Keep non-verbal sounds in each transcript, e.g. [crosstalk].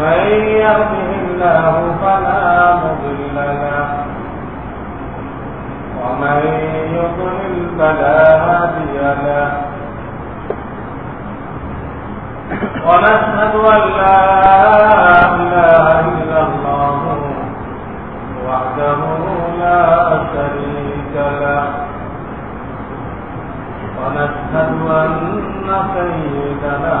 من يهده الله فلا مضل له. ومن يضلل فلا هادي له. ونشهد أن لا إله إلا الله وحده لا شريك له. ونشهد أن سيدنا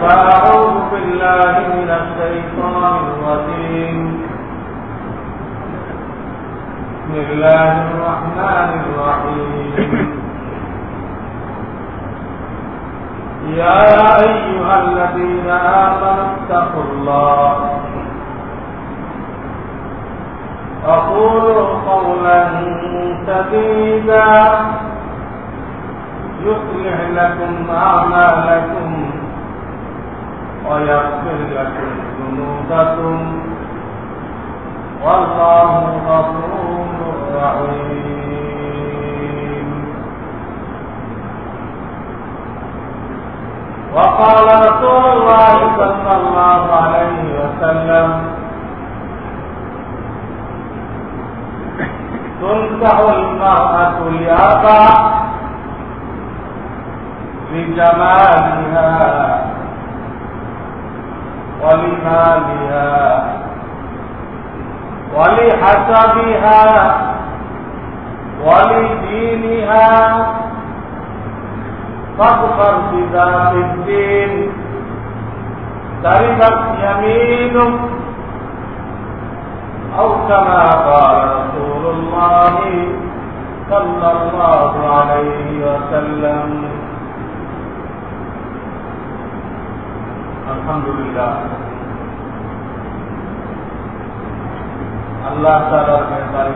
فأعوذ بالله من الشيطان الرجيم. بسم الله الرحمن الرحيم. يا أيها الذين آمنوا اتقوا الله. أقولوا قولا سديدا. يصلح لكم أعمالكم ويغفر لكم ذنوبكم والله غفور رحيم وقال رسول الله صلى الله عليه وسلم تنكح المرأة لأربع لجمالها ولمالها ولحسبها ولدينها فاظفر بذات الدين. تربت يمينك. أو كما قال رسول الله صلى الله عليه وسلم. আলহামদুলিল্লাহ। আল্লাহ তালার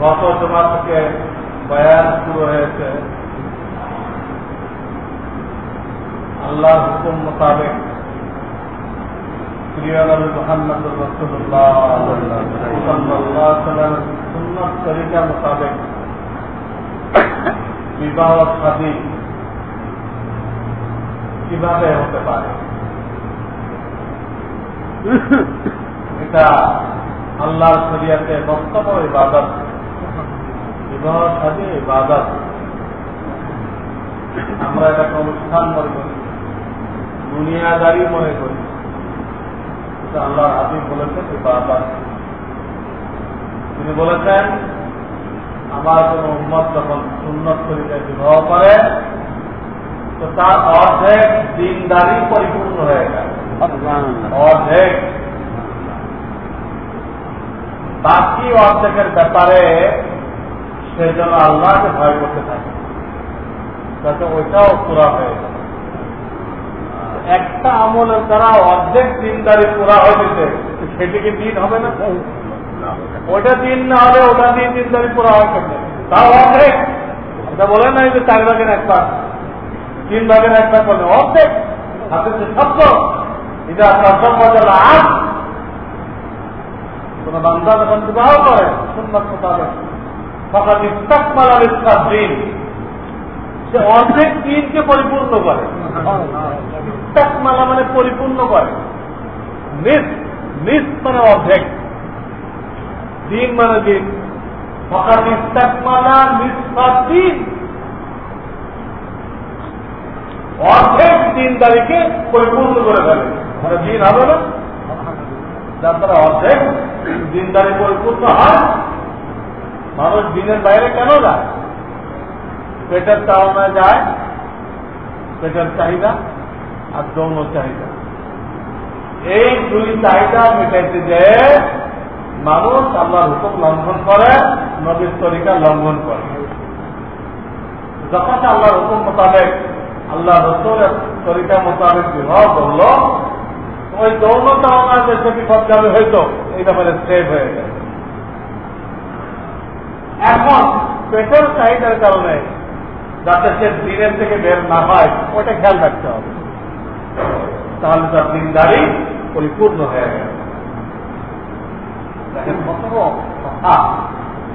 গত জমা থেকে বয়ান শুরু হয়েছে। আল্লাহ হুকুম মোতাবেক প্রিয় নবী মোহাম্মদ রসুল্লাহ সুন্নত তরিকা মোতাবেক বিবাহ স্বাধীন কীভাবে হতে পারে? এটা আল্লাহর শরিয়াতে বক্তব্য ইবাদত। বিবাহ সাথে ইবাদত। আমরা এটাকে অনুষ্ঠান মনে করি। দুনিয়াদারি মনে করি। আল্লাহ হাবিব বলেছেন, ইবাদত। তিনি বলেছেন, আমার কোন উন্মত যখন সুন্নত তরিকায় বিবাহ করে তো তার অর্ধেক দিনদারি পরিপূর্ণ হয়ে অর্ধেক। বাকি অর্ধেকের ব্যাপারে সে যেন আল্লাহকে ভয় করতে থাকে। যাতে ওইটাও পুরা হয়ে গেল। একটা আমলের দ্বারা অর্ধেক দিনদারি পুরা হয়ে যেতে সেটিকে দিন হবে না? ওটা দিন না হলে ওটা দিয়ে দিনদারি পুরা কেন তাও অর্ধেক। এটা বলে নাই যে চার ভাগের এক পাশ তিন ভাগের এক ভাগ বলে অর্ধেক। হাতে যে শব্দ, এটা আপনার আজ কোন বান্ধা যখন বিবাহ করে, সুন্নত মোতাবেক সকাল ইস্তাক মালার ইস্তাক দিন সে অর্ধেক দিনকে পরিপূর্ণ করে। ইস্তাক মালা মানে পরিপূর্ণ করে। নিস নিস মানে অর্ধেক। দিন মানে দিন। ফকাত ইস্তাক মালা নিষ্পাত দিন অর্ধেক দিনদারিকে পরিপূর্ণ করে ফেলে। মানে দিন হবে না। যার দ্বারা অর্ধেক দিনদারি পরিপূর্ণ হয়, মানুষ দিনের বাইরে কেন যায়? পেটের চাওয়ানায় যায়, পেটের চাহিদা আর যৌন চাহিদা। এই দুই চাহিদা মেটাইতে যে মানুষ আল্লাহর হুকুম লঙ্ঘন করে, নবীর তরিকা লঙ্ঘন করে। যখন আল্লাহর হুকুম মোতাবেক আল্লাহ রসুলের তরিকা মোতাবেক বিবাহ করল ওই যৌনতা ওনার দেশে বিপদ যাবে হয়তো এই ব্যাপারে সেভ হয়ে গেছে এখন পেটের চাহিদার কারণে যাতে সে দিনের থেকে বের না হয় ওটা খেয়াল রাখতে হবে। তাহলে তার দিনদারি পরিপূর্ণ হয়ে গেল। দেখেন কত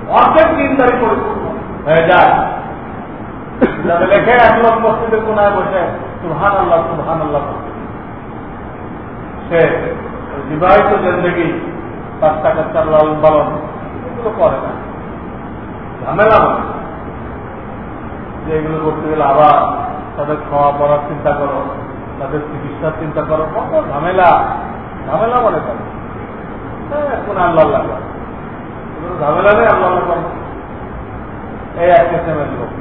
অর্ধেক দিনদারি পরিপূর্ণ হয়ে যায়। লেখে এক মসজিদের কোনায় বসে। সুহান আল্লাহ সুহান আল্লাহ সে বিবাহিত জিন্দগি বাচ্চা কাচ্চার লালন পালন এগুলো করে না। ঝামেলা বলে যে এগুলো করতে গেলে আবার তাদের খাওয়া পড়ার চিন্তা করো, তাদের চিকিৎসার চিন্তা করো, কত ঝামেলা। ঝামেলা মনে করে এখন আল্লাহ লাগা ঝামেলা নেই, আল্লাহ লাগা এই এক কিসেমের লোক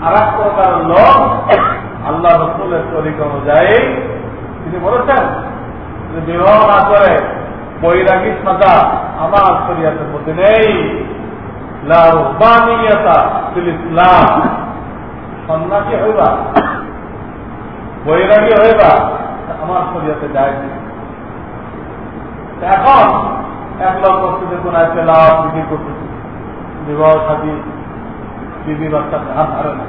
আর এক প্রকার লোক আল্লাহ রসুলের তরিকা অনুযায়ী তিনি বলেছেন যে বিবাহ না করে বৈরাগী সাজা আমার শরিয়াতের মধ্যে নেই ইসলাম সন্ন্যাসী হইবা বৈরাগী হইবা আমার শরীয়তে যায় এখন এক লোক মসজিদে কোন আছে লাভ বিক্রি করতেছে বিবাহ সাথী বিবি বাচ্চা হাত ধরে না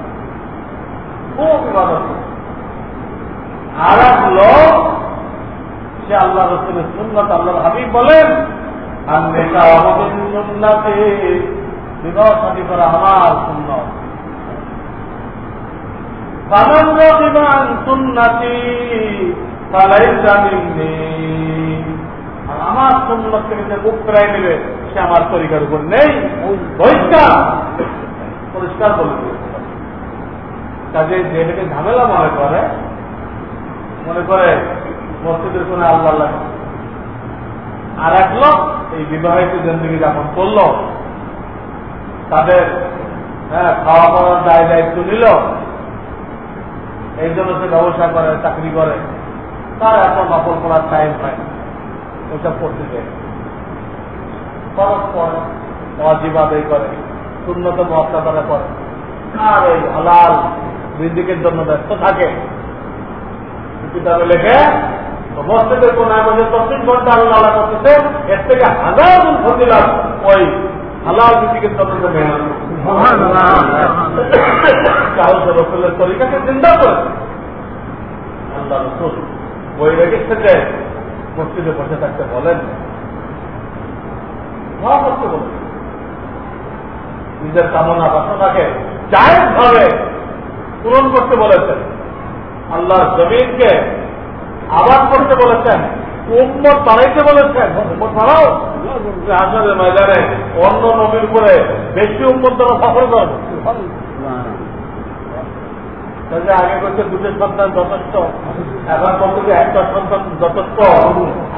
খুব ইবাদত আর এক লোক, সে আল্লাহ রসুলের সুন্নত আল্লাহ হাবিব বলেন, আর নেতা আমাদের সুন্নাতে বিবাহ সাথী করা আমার সুন্নত। আমার সুন্নত থেকে যে মুখ নেবে সে আমার তরিকার উপর নেই। বহিষ্কার পরিষ্কার বলে কাজে যেটাকে ঝামেলা মনে করে মনে করে মসজিদের কোন আল্লাহ লাগে আর এক লোক এই বিবাহিত জিন্দগি যখন করল। তাদের হ্যাঁ খাওয়া দাওয়ার দায় দায়িত্ব নিল। এই জন্য সে ব্যবসা করে, চাকরি করে। তার এত নকল করার টাইম পায় ওইটা পড়তে যায় খরচ পড়ে অজীব আদায় করে। শূন্যত মহাত্মা করে আর এই হালাল রিজিকের জন্য ব্যস্ত থাকে। কিতাবে লেখে মসজিদের কোন আমাদের চব্বিশ ঘণ্টা আল্লাহ করতেছে এর থেকে হাজার গুণ ফজিলাম ওই হালাল রিজিকের জন্য মেহনত কাউসে রসুলের তরিকাকে চিন্তা করে। আল্লাহ রসুল বই রেখে থেকে মসজিদে বসে থাকতে বলেন। করতে বলেন। নিজের কামনা বাসনাকে জায়গ ভাবে পূরণ করতে বলেছেন। আল্লাহ জমিনকে আবাদ করতে বলেছেন, উম্মত বাড়াইতে বলেছেন। উম্মত বাড়াও ময়দানে অন্য নবীর উপরে বেশি উম্মত দ্বারা সফল করবে আগে করছে দুটো সন্তান যথেষ্ট এখন বলতে একটা সন্তান যথেষ্ট,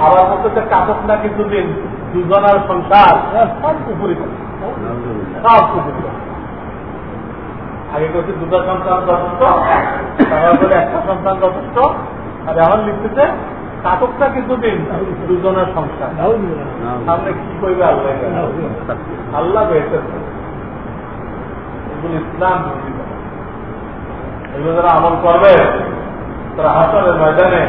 আবার বলতেছে কাপড় না কিছুদিন দুজনের সংসার সব পুকুরি সব পুকুরি আগে করছে দুটো সন্তান যথেষ্ট, তারপরে একটা সন্তান যথেষ্ট, আর এখন লিখতেছে কাতকটা কিছুদিন দুজনের সংসার। সামনে কি করবে আল্লাহ? আল্লাহ এগুলো ইসলাম এগুলো যারা আমল করবে, তারা হাসনের ময়দানে।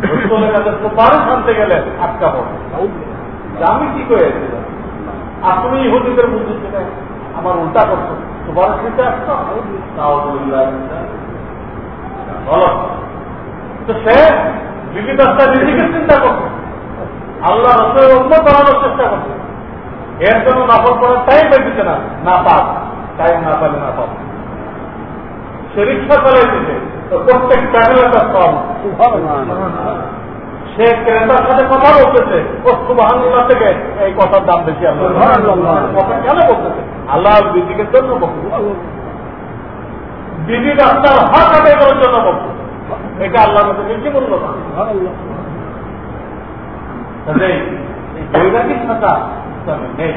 রসুলের আনতে গেলে আটকা পড়ে আমি কি করে আপনি ইহুদিদের বুদ্ধি ছিলেন? আমার উল্টা করতো সুপারিশ নিতে আসতো? বলো। তো সে বিভিন্ন নিজেকে চিন্তা করতো আল্লাহ রসুলের অন্য বানানোর চেষ্টা করছে। এর জন্য নকল করার টাইম পেয়েছে না। না পাক টাইম না পালে না পাবে সে রিক্সা চালাইতেছে তো প্রত্যেক তার কম সে ক্রেতার সাথে কথা বলতেছে সুবাহান্লাহ থেকে এই কথার দাম বেশি কেন বলতেছে? আল্লাহ বিদিকের জন্য বিবি রাস্তার হক আদায় করার জন্য এটা আল্লাহর কাছে বেশি মূল্য না। বৈরাগিক থাকা নেই।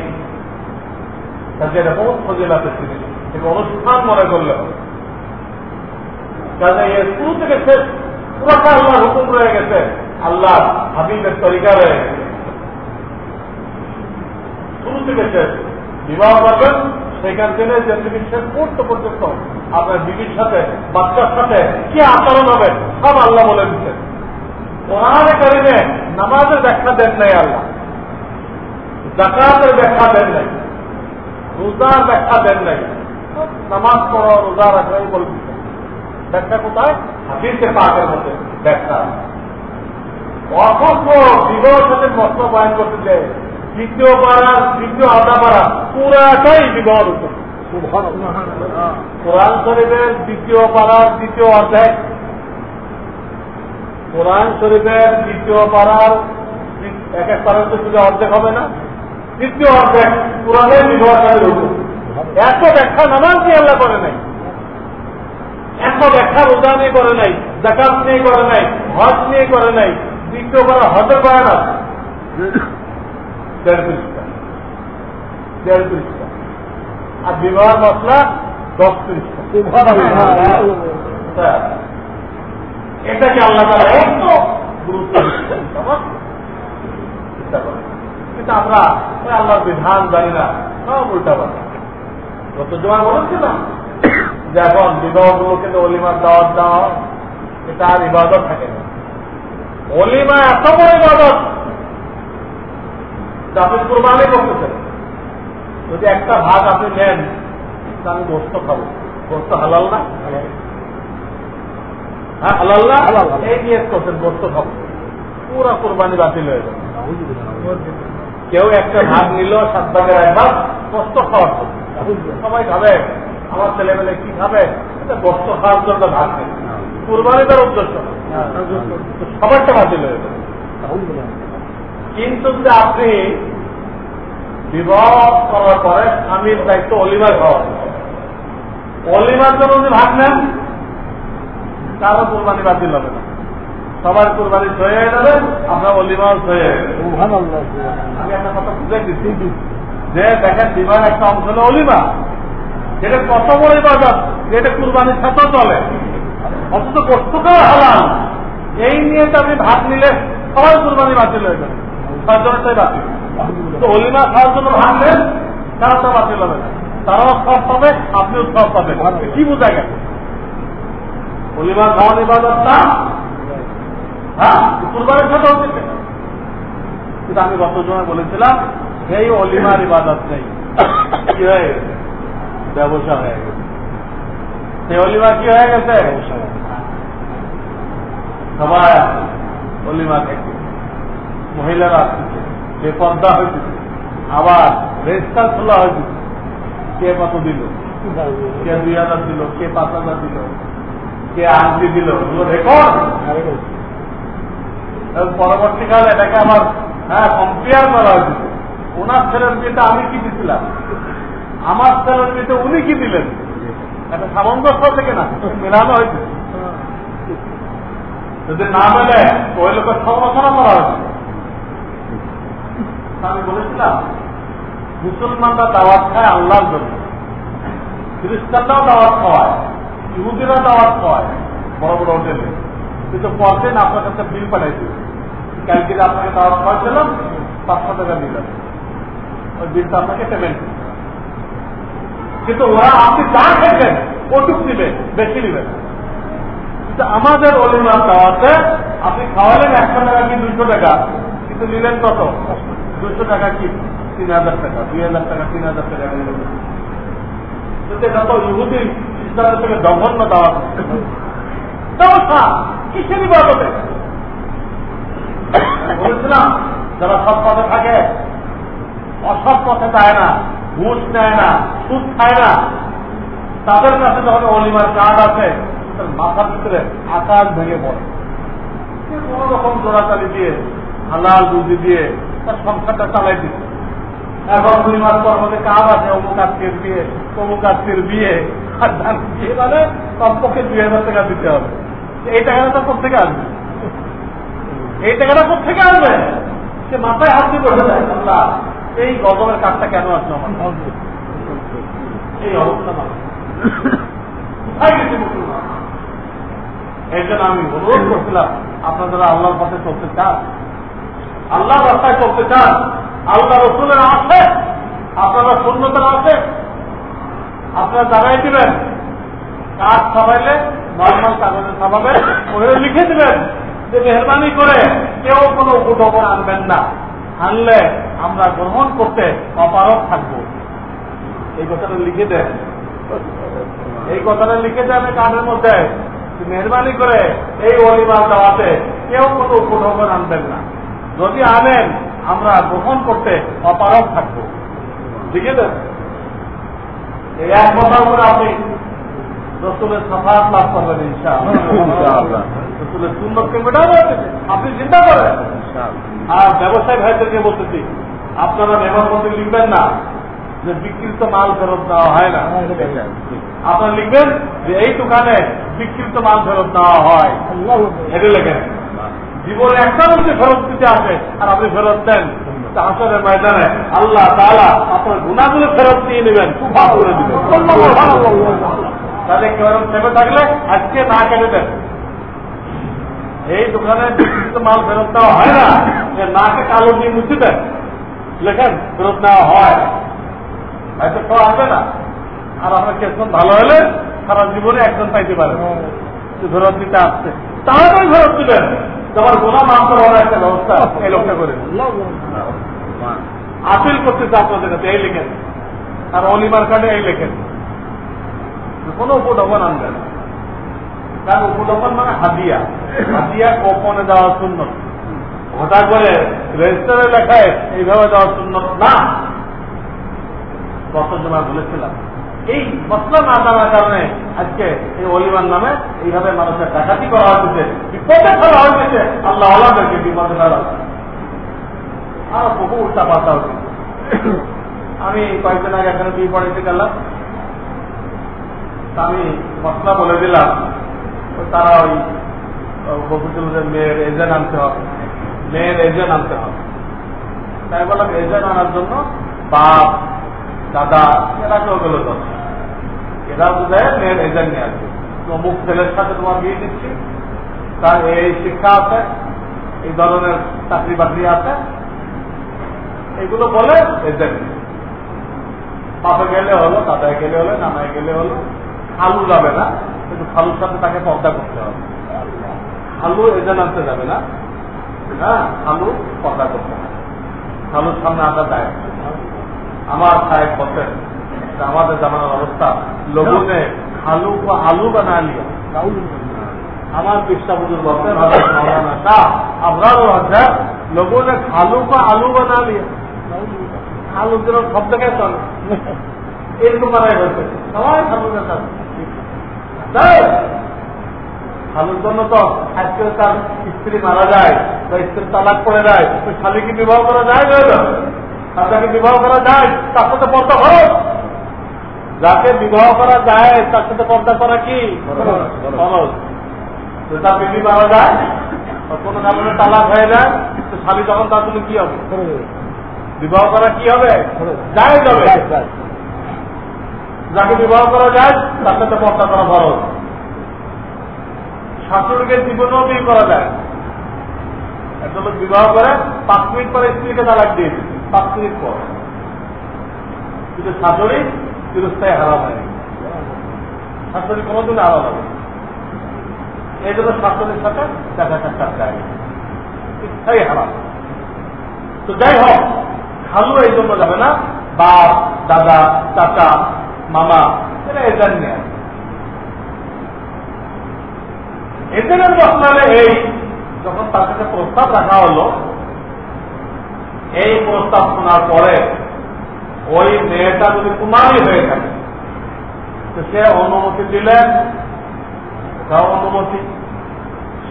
কাজে এটা বহুত ফজিলাতে ছিল এবং অনুষ্ঠান মনে করলে হবে। কাজে এর শুরু থেকে শেষ। পুরোটা আল্লাহর হুকুম রয়ে গেছে। আল্লাহ হাবিবের তরিকা রয়ে গেছে। শুরু থেকে শেষ। বিবাহ করবেন সেখান থেকে যে তুমি শেষ পর্যন্ত আপনার বিবির সাথে, বাচ্চার সাথে কি আচরণ হবে, সব আল্লাহ বলে দিচ্ছেন। কোরআনে কারিমে নামাজের ব্যাখ্যা দেন নাই আল্লাহ। জাকাতের ব্যাখ্যা দেন নাই। রোজার ব্যাখ্যা দেন নাই। নামাজ পড়ো, রোজা রাখাই বলে দিচ্ছেন। ব্যাখ্যা কোথায়? হাফিজের পাকের মধ্যে ব্যাখ্যা অসংখ্য বিবাহ সাথে মস্ত বয়ান করতেছে। দ্বিতীয় পাড়া দ্বিতীয় আধা পাড়া পুরাটাই বিবাহ উপর। কোরআন শরীফের দ্বিতীয় পাড়ার দ্বিতীয় অধ্যায় কোরআন শরীফের দ্বিতীয় পাড়ার এক এক পাড়ার তো শুধু অর্ধেক হবে না তৃতীয় অর্ধেক কোরআনের বিবাহ এত ব্যাখ্যা নামাজ নিয়ে আল্লাহ করে নাই। এত ব্যাখ্যা রোজা নিয়ে করে নাই জাকাত নিয়ে করে নাই, হজ নিয়ে করে নাই দ্বিতীয় পাড়া হজের করে না। আর বিবাহ মশলা দশ পৃষ্ঠা এটাকে আল্লাহ তারা একটু গুরুত্ব করে কিন্তু আমরা আল্লাহর বিধান জানি না উল্টা পাল্টা গত জমা বলেছিলাম যে এখন বিবাহগুলোকে তো অলিমার দাওয়াত দেওয়া এটা আর ইবাদত থাকে না। অলিমা এত বড় ইবাদত আপনি কোরবানি করতেছেন। যদি একটা ভাগ আপনি নেন আমি গোস্ত খাব। গোস্ত হালাল না? হ্যাঁ হালাল না? এই নিয়ে করছেন গোস্ত খাব। পুরা কোরবানি বাতিল হয়ে যাবে। কেউ একটা ভাগ নিল সাত ভাগের এক ভাগ গোস্ত খাওয়ার সবাই খাবে। আমার ছেলেমেলে কি খাবে এটা গোস্ত খাওয়ার জন্য ভাগ নেই। কোরবানি তার উদ্দেশ্য। সবারটা বাতিল হয়ে যাবে কিন্তু যদি আপনি বিবাহ করার পরে স্বামীর দায়িত্ব অলিমার খাওয়া অলিমার জন্য যদি ভাগ নেন কারও কোরবানি বাতিল হবে না। সবার কোরবানি সয়ে যাবে আপনার অলিমাও সয়ে আমি একটা কথা বুঝে দিচ্ছি। যে দেখেন বিবাহ একটা অংশ হলো অলিমা। যেটা কত বড় ইবাদত যেটা কুরবানির সাথেও চলে। অথচ বস্তুকেও হালাল। এই নিয়ে আপনি ভাগ নিলে সবাই কুরবানি বাতিল হয়ে যাবে। অলিমা খাওয়ার জন্য তারা তো বাতিল হবে তারাও সব পাবে, আপনিও সব কি বোঝা গেল? অলিমা খাওয়ার ইবাদতটা হ্যাঁ কুরবানির সাথে হচ্ছে। কিন্তু আমি গত সময় বলেছিলাম, এই অলিমার ইবাদত নেই। কি ব্যবসা হয়ে গেছে। অলিমা কি হয়ে গেছে? সবাই অলিমা থেকে মহিলারা আসতেছে বেপর্দা হয়েছে, আবার রেজিস্টার খোলা হয়েছে। কে কত দিল? কে দুই হাজার দিল? কে পাঁচ হাজার দিল? কে আংটি দিল? রেকর্ড পরবর্তীকালে এটাকে আমার হ্যাঁ কম্পেয়ার করা হয়েছে। ওনার ছেলের বিয়েতে আমি কি দিছিলাম? আমার বিয়েতে উনি কি দিলেন? একটা সামঞ্জস্য থেকে না, মেলানো হয়েছে। যদি না মেলে, ওই লোকের সমালোচনা করা হয়েছে। আমি বলেছিলাম, মুসলমানরা দাওয়াত খায় আল্লাহর জন্য। খ্রিস্টানরাও দাওয়াত খাওয়ায় ইহুদিরা দাওয়াত খাওয়ায় বড় বড় হোটেলে। কিন্তু পরদিন আপনার কাছে বিল পাঠাইছিল কালকে আপনাকে দাওয়াত খাওয়াছিলাম পাঁচশো টাকা দিলেন ওই বিলটা আপনাকে পেমেন্ট কিন্তু ওরা আপনি যা খেয়েছেন ওটুক দিবে, বেশি দিবেন কিন্তু আমাদের অলিমার দাওয়াতে আপনি খাওয়ালেন একশো টাকা কি দুইশো টাকা? কিন্তু নিলেন কত? দুশো টাকা কি? তিন হাজার টাকা, দুই হাজার টাকা, তিন হাজার টাকা নিলেন। যারা সৎ পথে থাকে, অসৎ পথে যায় না। ঘুষ নেয় না, সুদ খায় না। তাদের কাছে যখন অলিমার কার্ড আছে, তার মাথার ভিতরে আকাশ ভেঙে পড়ে। কোন রকম জোড়াতালি দিয়ে, হালাল দুধি দিয়ে তার সংসারটা চালাই দিচ্ছে এখন দুই মাস পর মধ্যে কাজ আছে, অমুক আত্মীয় বিয়ে অমুক আত্মীয় বিয়ে, আর ধান বিয়ে মানে কমপক্ষে দুই হাজার টাকা দিতে হবে। এই টাকাটা তো কোথেকে আসবে এই টাকাটা কোথেকে আসবে সে মাথায় হাত দিয়ে বসে যায় এই গজবের কাজটা কেন আসলো আমার? এই অবস্থা এই জন্য আমি অনুরোধ করছিলাম, আপনারা আল্লাহর পথে চলতে চান আল্লাহ রাস্তায় চলতে চান, আল্লাহ রসুলের আছে আপনারা শূন্যতার আছে আপনারা জানাই দিবেন, কাজ ছাপাইলে নর্মাল কাগজে ছাপাবেন ওখানে লিখে দিবেন যে মেহরবানি করে কেউ কোনো উপঢৌকন আনবেন না। আনলে আমরা গ্রহণ করতে অপারক থাকব। এই কথাটা লিখে দেন। এই কথাটা লিখে দেন কানের মধ্যে। মেহরবানি করে এই অলিমার দেওয়াতে কেউ কোনো উপঢৌকন আনবেন না। যদি আনেন, আমরা গ্রহণ করতে অপারক থাকব। লিখে দেন। এই এক উপরে আপনি রসুলের সাফাত লাভ করবেন ইনশাআল্লাহ। রসুলের সুন্দরকে মেটাবে আপনি চিন্তা করেন। আর ব্যবসায়ী ভাইদেরকে বলতেছি আপনারা ব্যবহার করতে লিখবেন না যে বিকৃত মাল ফেরত দেওয়া হয় না। আপনারা লিখবেন যে এই দোকানে বিকৃত মাল ফেরত দেওয়া হয়। এটা লেখেন জীবনে একটা যদি ফেরত দিতে আসে আর আপনি ফেরত দেন আসরের ময়দানে আল্লাহ তালা আপনার গুণাগুলো ফেরত দিয়ে নেবেন খুব ভালো করে দিবেন। তাহলে কেউ থেমে থাকলে আজকে না কেটে দেন। এই দোকানে বিকৃত মাল ফেরত দেওয়া হয় না যে নাকে কালো দিয়ে মুছে দেন। লেখেন, ফেরত নেওয়া হয়। হয়তো কেউ আসবে না। আর আপনার কেসন ভালো হলে সারা জীবনে একজন পাইতে পারে। ফেরত দিতে আসছে। তাহলে ফেরত দিবেন। তোমার গোনা মাফ করার একটা ব্যবস্থা এই লোকটা করে আপিল আপনাদের কাছে, এই লিখেন। আর অলিমার কার্ডে এই লেখেন। কোন উপঢপন আনবেন কারণ উপঢপন মানে হাদিয়া হাদিয়া গোপনে দেওয়ার শূন্য হঠাৎ করে রেজিস্টারে লেখায় এইভাবে দেওয়ার শূন্য না। গত জমা বলেছিলাম। এই মশলা না জানার কারণে আজকে এই অলিমান নামে এইভাবে মানুষের ডাকাতি করা হচ্ছে, বিপদে ফেলা হয়েছে আল্লাহ আল্লাহদেরকে বিপদে ফেলা আর বহু উল্টা পাল্টা হচ্ছে। আমি কয়েকদিন আগে এখানে বিয়ে পড়াইতে গেলাম। আমি মশলা বলে দিলাম। তারা ওই বকুল মেয়ের এজেন্ট আনতে হবে। মেয়ের এজেন্ট আনতে হবে। তাই বললাম এজেন্ট আনার জন্য বাপ, দাদা এরা কেউ গেল এরা বোঝায় মেয়ের এজেন্ট নিয়ে আসবে। অমুক ছেলের সাথে তোমার বিয়ে দিচ্ছি। তার এই শিক্ষা আছে, এই ধরনের চাকরি বাকরি আছে। এগুলো বলে এজেন্ট বাপে গেলে হলো, দাদায় গেলে হলো, নানায় গেলে হলো। খালু যাবে না, কিন্তু খালুর সাথে তাকে পর্দা করতে হবে। খালু এজেন্ট আনতে যাবে না হ্যাঁ খালু পর্দা করতে হবে। খালুর সামনে আদা দেয় আমার সাহেব বলতেন আমাদের জানানোর অবস্থা লোগুনে খালু বা আলু বানা লিয়া আমার বিশ্বাস বুজুর শাহ আপনার হচ্ছে লোগুনে খালু বা আলু বানা লিয়া খালু দিল সব জায়গায় চলে। এরকম বানাই হয়েছে সবাই খালুদের সাথে খালুর জন্য তো আজকে তার স্ত্রী মারা যায় বা স্ত্রী তালাক করে যায় ওই শালিকে বিবাহ করা যায় না তাকে বিবাহ করা যায় তার সাথে পর্দা খরচ যাকে বিবাহ করা যায় তার সাথে পর্দা করা কি? খরচ তার বিবি মারা যায় কোনো কারণে তালাক হয়ে যায় তো স্বামী তখন তার জন্য কি হবে? বিবাহ করা কি হবে? যায় যাবে। যাকে বিবাহ করা যায়, তার সাথে পর্দা করা খরচ শাশুড়িকে জীবনেও বিয়ে করা যায়। একটা লোক বিবাহ করে, পাঁচ মিনিট পরে স্ত্রীকে তালাক দিয়ে পাঁচ মিনিট পর। কিন্তু শাশুড়ি চিরস্থায়ী হারাম হয়নি শাশুড়ি কোনোদিন আলাদা হবে এই জন্য শাশুড়ির সাথে দেখা সাক্ষাৎ যায় স্থায়ী হারাম। তো যাই হোক, খালু এই জন্য যাবে না। বাপ, দাদা, চাচা মামা এরা এজেন্ট নিয়ে। এজেন্টের মশলালে এই, যখন তার কাছে প্রস্তাব রাখা হলো, এই প্রস্তাব শোনার পরে ওই মেয়েটা যদি কুমারী হয়ে থাকে, তো সে অনুমতি দিলেন, এটাও অনুমতি।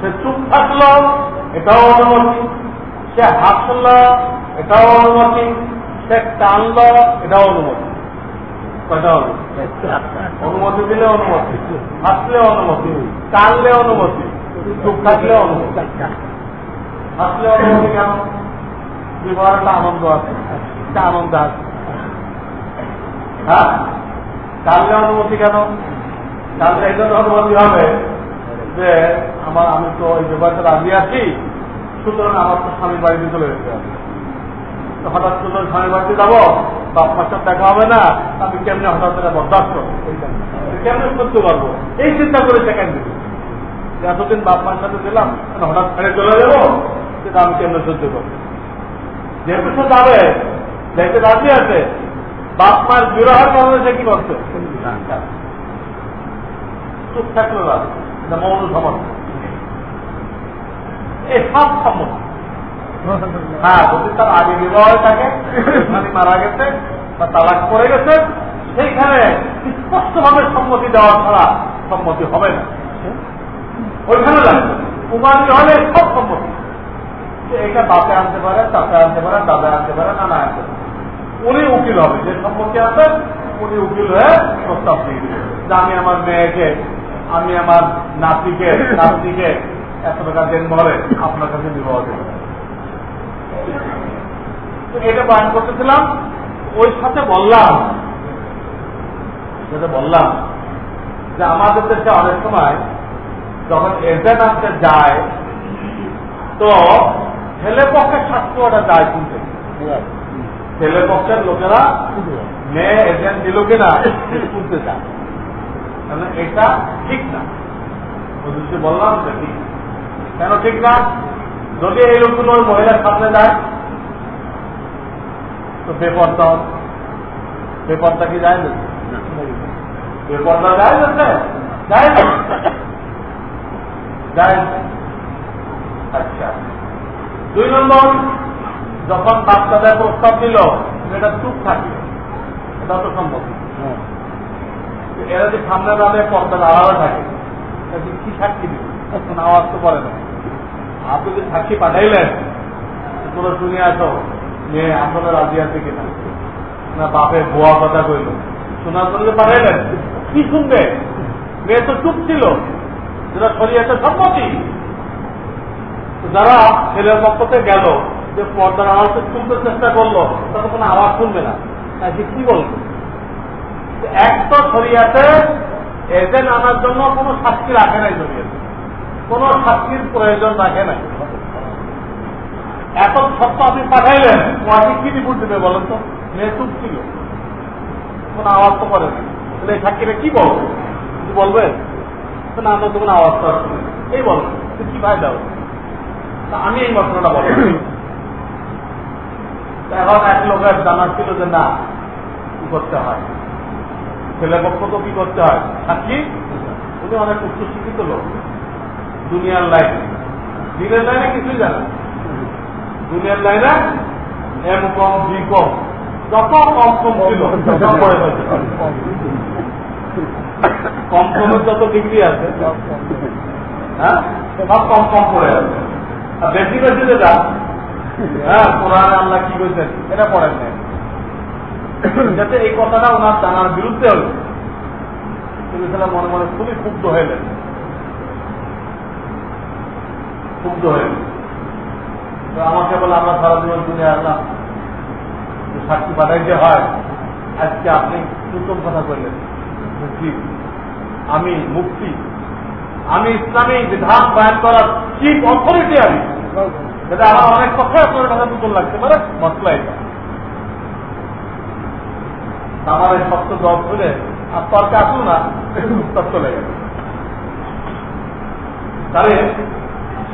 সে চুপ থাকল, এটাও অনুমতি। সে হাসল, এটাও অনুমতি। সে টানলো এটাও অনুমতি। অনুমতি। দিলে অনুমতি, হাসলে অনুমতি, টানলে অনুমতি, চুপ থাকলে অনুমতি। হাসলে অনুমতি কেন? বিবাহের একটা আনন্দ আছে, একটা আনন্দ আছে। হ্যাঁ? টানলে অনুমতি কেন? টানলে এই জন্য অনুমতি হবে যে আমার আমি তো এই ব্যাপারটা রাজি আছি, সুতরাং আমার তো স্বামীর বাড়িতে চলে যেতে হবে। হঠাৎ করে স্বামীর বাড়িতে যাব, বাপ মার সাথে দেখা হবে না, আমি কেমনে হঠাৎ করে বরদাস্ত? কেমনে করতে পারব এই চিন্তা করে সেখান দিবে এতদিন বাপ মার সাথে দিলাম হঠাৎ ছেড়ে চলে যাব, সেটা আমি কেমনে সহ্য করব? যেহেতু সে যাবে, যেহেতু রাজি আছে, বাপ মার বিরহের কারণে সে কি করছে? চুপ থাকল না মৌন সমর্থন। এই সব সম্মত। হ্যাঁ যদি তার আগে বিবাহ থাকে মারা গেছে বা তালাক গেছে। সেইখানে সম্মতি দেওয়া ছাড়া সম্মতি হবে না। ওইখানে কুমারী হলে সব সম্মতি। এটা বাপে আনতে পারে আনতে পারে, দাদা আনতে পারে, নানা আনতে পারে। উনি উকিল হবে। যে সম্পত্তি আছে, উনি উকিল হয়ে প্রস্তাব দিয়ে আমি আমার মেয়েকে, আমি আমার নাতিকে নাতিকে এত টাকা দেন ভরে আপনার কাছে বিবাহ দেব। এটা বয়ান করতেছিলাম, ওই সাথে বললাম যেটা বললাম যে আমাদের দেশে অনেক সময় যখন এজেন্ট আনতে যায়, তো ছেলে পক্ষের স্বাস্থ্য ওটা যায় শুনতে ছেলে পক্ষের লোকেরা মেয়ে এজেন্ট দিল কিনা, শুনতে চায়। তাহলে এটা ঠিক না। বললাম যে ঠিক। কেন ঠিক না? যদি এই লোকগুলো ওই মহিলার সামনে যায় তো বেপর্দা বেপর্দা কি যায় না? বেপর্দা যায় যাচ্ছে যায় না। যায় আচ্ছা। দুই নম্বর যখন বাচ্চাদের প্রস্তাব দিল এটা চুপ থাকে এটা তো সম্ভব এরা যে সামনে দাঁড়ে পর্দা আড়ালে থাকে কি সাক্ষী দিবে? আওয়াজ তো করে না। আপনি যদি সাক্ষী পাঠাইলেন তোরা শুনে আসো মেয়ে আসলে রাজি আছে কিনা না? বাপের ভুয়া কথা কইল। শোনার জন্য পাঠাইলেন, কি শুনবে? মেয়ে তো চুপ ছিল। যেটা শরীয়তে সম্মতি। যারা ছেলের পক্ষ থেকে গেল, যে পর্দার আওয়াজ শুনতে চেষ্টা করল, তাদের কোনো আওয়াজ শুনবে না। তাই কি বলব? এক তো শরিয়াতে এজেন্ট আনার জন্য কোনো সাক্ষী রাখে নাই শরিয়াতে। কোন সাক্ষীর প্রয়োজন রাখে নাই। এত সত্য আপনি পাঠাইলেন ওয়াকে কি রিপোর্ট দেবে বলেন তো? মেয়ে ছিল। কোন আওয়াজ তো করে তাহলে সাক্ষীরা কি বলবে? কিছু বলবে? না আমরা তো কোনো আওয়াজ আসছে এই বলবে কি ফায়দা হবে আমি এই মশলাটা বলব। এখন এক লোকের জানার ছিল যে না, কি করতে হয়? ছেলে পক্ষ তো কি করতে হয়? সাক্ষী উনি অনেক উচ্চ শিক্ষিত লোক। দুনিয়ার লাইনে দিনের লাইনে কিছুই জানে দুনিয়ার লাইনে এম কম বি কম যত কম কম ছিল কম কমের যত ডিগ্রি আছে হ্যাঁ সব কম কম পড়ে আছে আর বেশি বেশি যেটা হ্যাঁ কোরআন আল্লাহ কি বলছেন? এটা পড়েন না যাতে এই কথাটা ওনার জানার বিরুদ্ধে হল। মনে মনে খুবই ক্ষুব্ধ হইলেন ক্ষুব্ধ হইলেন তো আমাকে বলে, আমরা সারা জীবন শুনে আসলাম সাক্ষী পাঠাইতে হয়, আজকে আপনি নতুন কথা করলেন জি আমি মুক্তি। আমি ইসলামী বিধান বায়ন করার চিফ অথরিটি আমি। এটা আমার অনেক কথা আপনার কাছে নতুন লাগতে পারে, মশলা এটা। আমার এই শক্ত জব শুনে আর তর্কে আসুন না উত্তর চলে গেল। তাহলে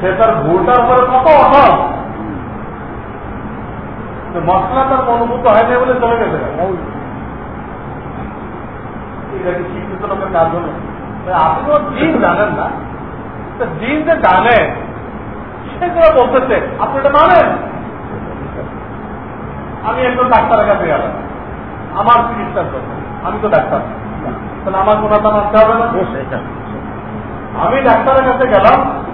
সে তার ভুলটার উপরে কত অসম? মশলা তার অনুভূত হয়নি বলে চলে গেছে। শিক্ষিত লোকের কাজ হলো। আপনি তো দিন জানেন না। দিন যে জানেন সেগুলো বলতেছে আপনি এটা মানেন? আমি একজন ডাক্তারের কাছে গেলাম। আমার চিকিৎসার জন্য। আমি তো ডাক্তার। তাহলে আমার কোনটা মানতে হবে না? আমি ডাক্তারের কাছে গেলাম।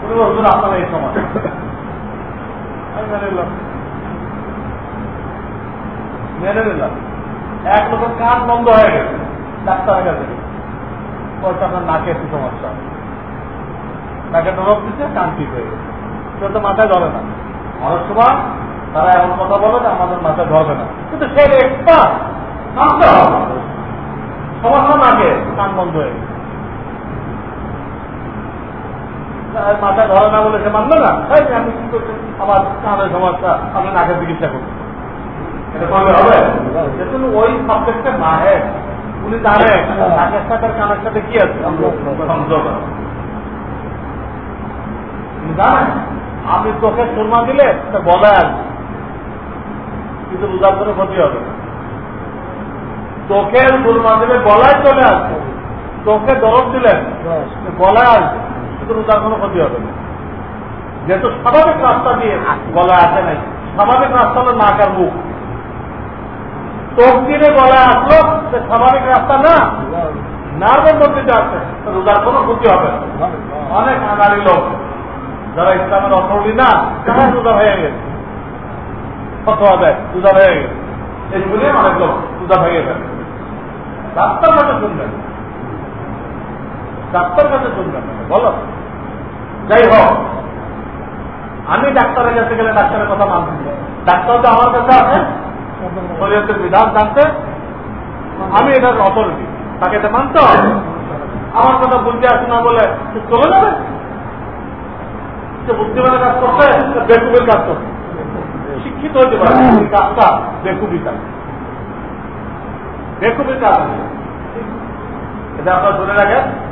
এক লোকের কান বন্ধ হয়ে গেছে। ডাক্তারের কাছে আপনার নাকে একটু সমস্যা। নাকে নরক দিচ্ছে কান ঠিক হয়ে গেছে। কেউ তো মাথায় ধরে না। অনেক সময় তারা এমন কথা বলে যে আমাদের মাথায় ধরবে না। কিন্তু সে হবে সমস্যা নাকে কান বন্ধ হয়ে গেছে। মাথায় ধরে না বলে সে মানবে না। তাই আমি কি করছি? আমার কানের সমস্যা আমি নাকের চিকিৎসা করছি। এটা করলে হবে? যেহেতু ওই সাবজেক্টে মাহে উনি জানেন নাকের সাথে কানের সাথে কি আছে? সংযোগ জানেন? আপনি চোখে সুরমা দিলে বলায় আসবে। কিন্তু রোজার করে ক্ষতি হবে। চোখের সুরমা দিলে গলায় চলে আসবে। চোখে দরদ দিলেন গলায় আসবে। কিন্তু রোজার কোনো ক্ষতি হবে না। যেহেতু স্বাভাবিক রাস্তা দিয়ে গলায় আসে নাই, স্বাভাবিক রাস্তা হলো নাক আর মুখ। চোখ দিয়ে গলায় আসলো, সে স্বাভাবিক রাস্তা না, নার্ভের মধ্যে যে আছে রোজার কোনো ক্ষতি হবে না। অনেক আনারি লোক, যারা ইসলামের অথরিটি না তারা রোজা হয়ে গেছে। ফতোয়া দেয়, রোজা হয়ে গেছে। এইগুলি অনেক লোক রোজা ভেঙে ফেলে। ডাক্তার কাছে শুনবেন। ডাক্তার কাছে শুনবেন বলো। যাই হোক। আমি ডাক্তারের কাছে গেলে ডাক্তারের কথা মানছি ডাক্তার তো আমার কাছে আছে। শরীয়তের বিধান, জানতে। আমি এটার অথরিটি তাকে এটা মানতে হবে। আমার কথা বুঝতে আসে না বলে চলে যাবে? সে বুদ্ধিমানের কাজ করছে বেকুবের কাজ করছে। শিক্ষিত হতে পারে। কাজটা বেকুবি কাজ। বেকুবির কাজ। এটা আপনার ধরে রাখেন।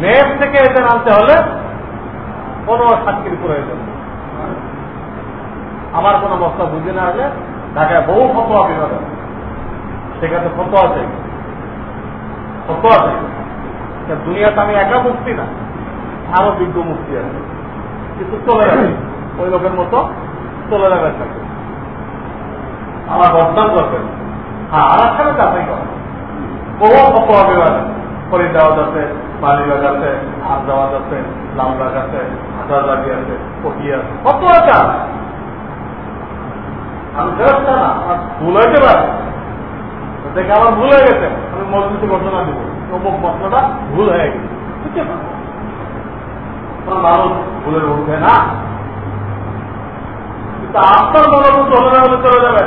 মেয়ের থেকে এতে আনতে হলে কোন সাক্ষীর প্রয়োজন আমার কোন বস্তা বুঝে না হলে ঢাকায় বহু ফটো বিভাগ আছে সেখানে ফটো আছে ফটো আছে দুনিয়াতে আমি একা মুক্তি না, আরও বিজ্ঞ মুক্তি আছে। কিন্তু চলে যাবে ওই লোকের মতো চলে যাবে থাকে আমার বদনাম করবেন হ্যাঁ আর একখানে যাচাই করা। বহু ফটো বিভাগ। ফরিদাবাদ আছে মালিবাগ আছে আহমদাবাদ আছে লালবাগ আছে, হাজারবাগি আছে কটি আছে, কত আছে? আমি ফেরত না, আমার ভুল পারে তো দেখে আমার ভুল হয়ে গেছে, আমি ঘোষণা দিব। অমুক মশলাটা ভুল হয়ে গেছে। বুঝতে মানুষ ভুলের উঠবে না। কিন্তু আপনার মনোভূত হলে চলে যাবে।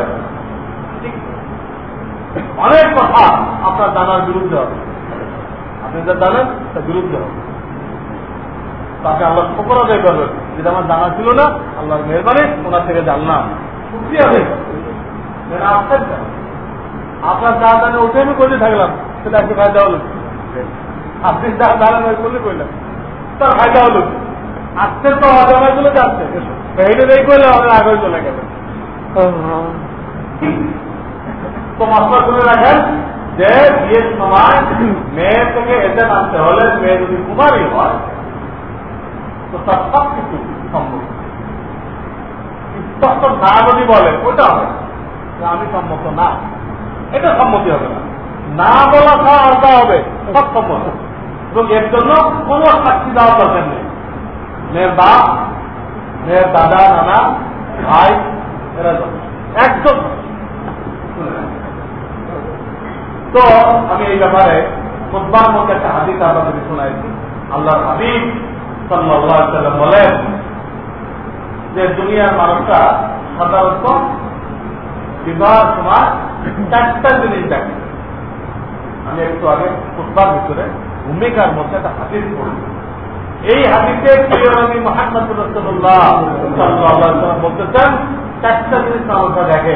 অনেক কথা আপনার জানার বিরুদ্ধে হবে আপনি যা জানেন তার বিরুদ্ধে হবে। তাকে আল্লাহ শকর আদায় করবেন যেটা আমার জানা ছিল না আল্লাহর মেহরবানি ওনার থেকে জানলাম। শুক্রিয়া আদায় করবেন। আপনার যা জানে উঠে আমি করতে থাকলাম। সেটা একটু ফায়দা হলো আপনি যা জানেন ওই করলে করলাম। তার ফায়দা হলো আসছেন তো অজানা চলে যাচ্ছে এইটা এই করলে আমাদের আগে চলে গেল। তো মাস্টার করে রাখেন যে বিয়ের সময় মেয়ে থেকে এতে আনতে হলে মেয়ে যদি কুমারী হয়, তো তার সব কিছু সম্ভব না যদি বলে ওটা হবে আমি সম্মত না। এটা সম্মতি হবে না। না বলা ছাড়া আলাদা হবে, সব সম্মত। এবং এর জন্য কোন সাক্ষী দেওয়ার দরকার নেই। মেয়ের বাপ, মেয়ের দাদা, নানা, ভাই, এরা যথেষ্ট। একজন তো আমি এই ব্যাপারে খোদ্বার মধ্যে একটা হাদিস আপনাদের শোনাইছি। আল্লাহ হাবিব সাল্লাহ বলেন যে দুনিয়ার মানুষরা সাধারণত বিবাহ সময় চারটা জিনিস দেখে। আমি একটু আগে খোদ্বার ভিতরে ভূমিকার মধ্যে একটা হাদিস পড়ি। এই হাদিসে প্রিয় নবী মোহাম্মদ রসুল্লাহ বলতেছেন, চারটা জিনিস মানুষরা দেখে।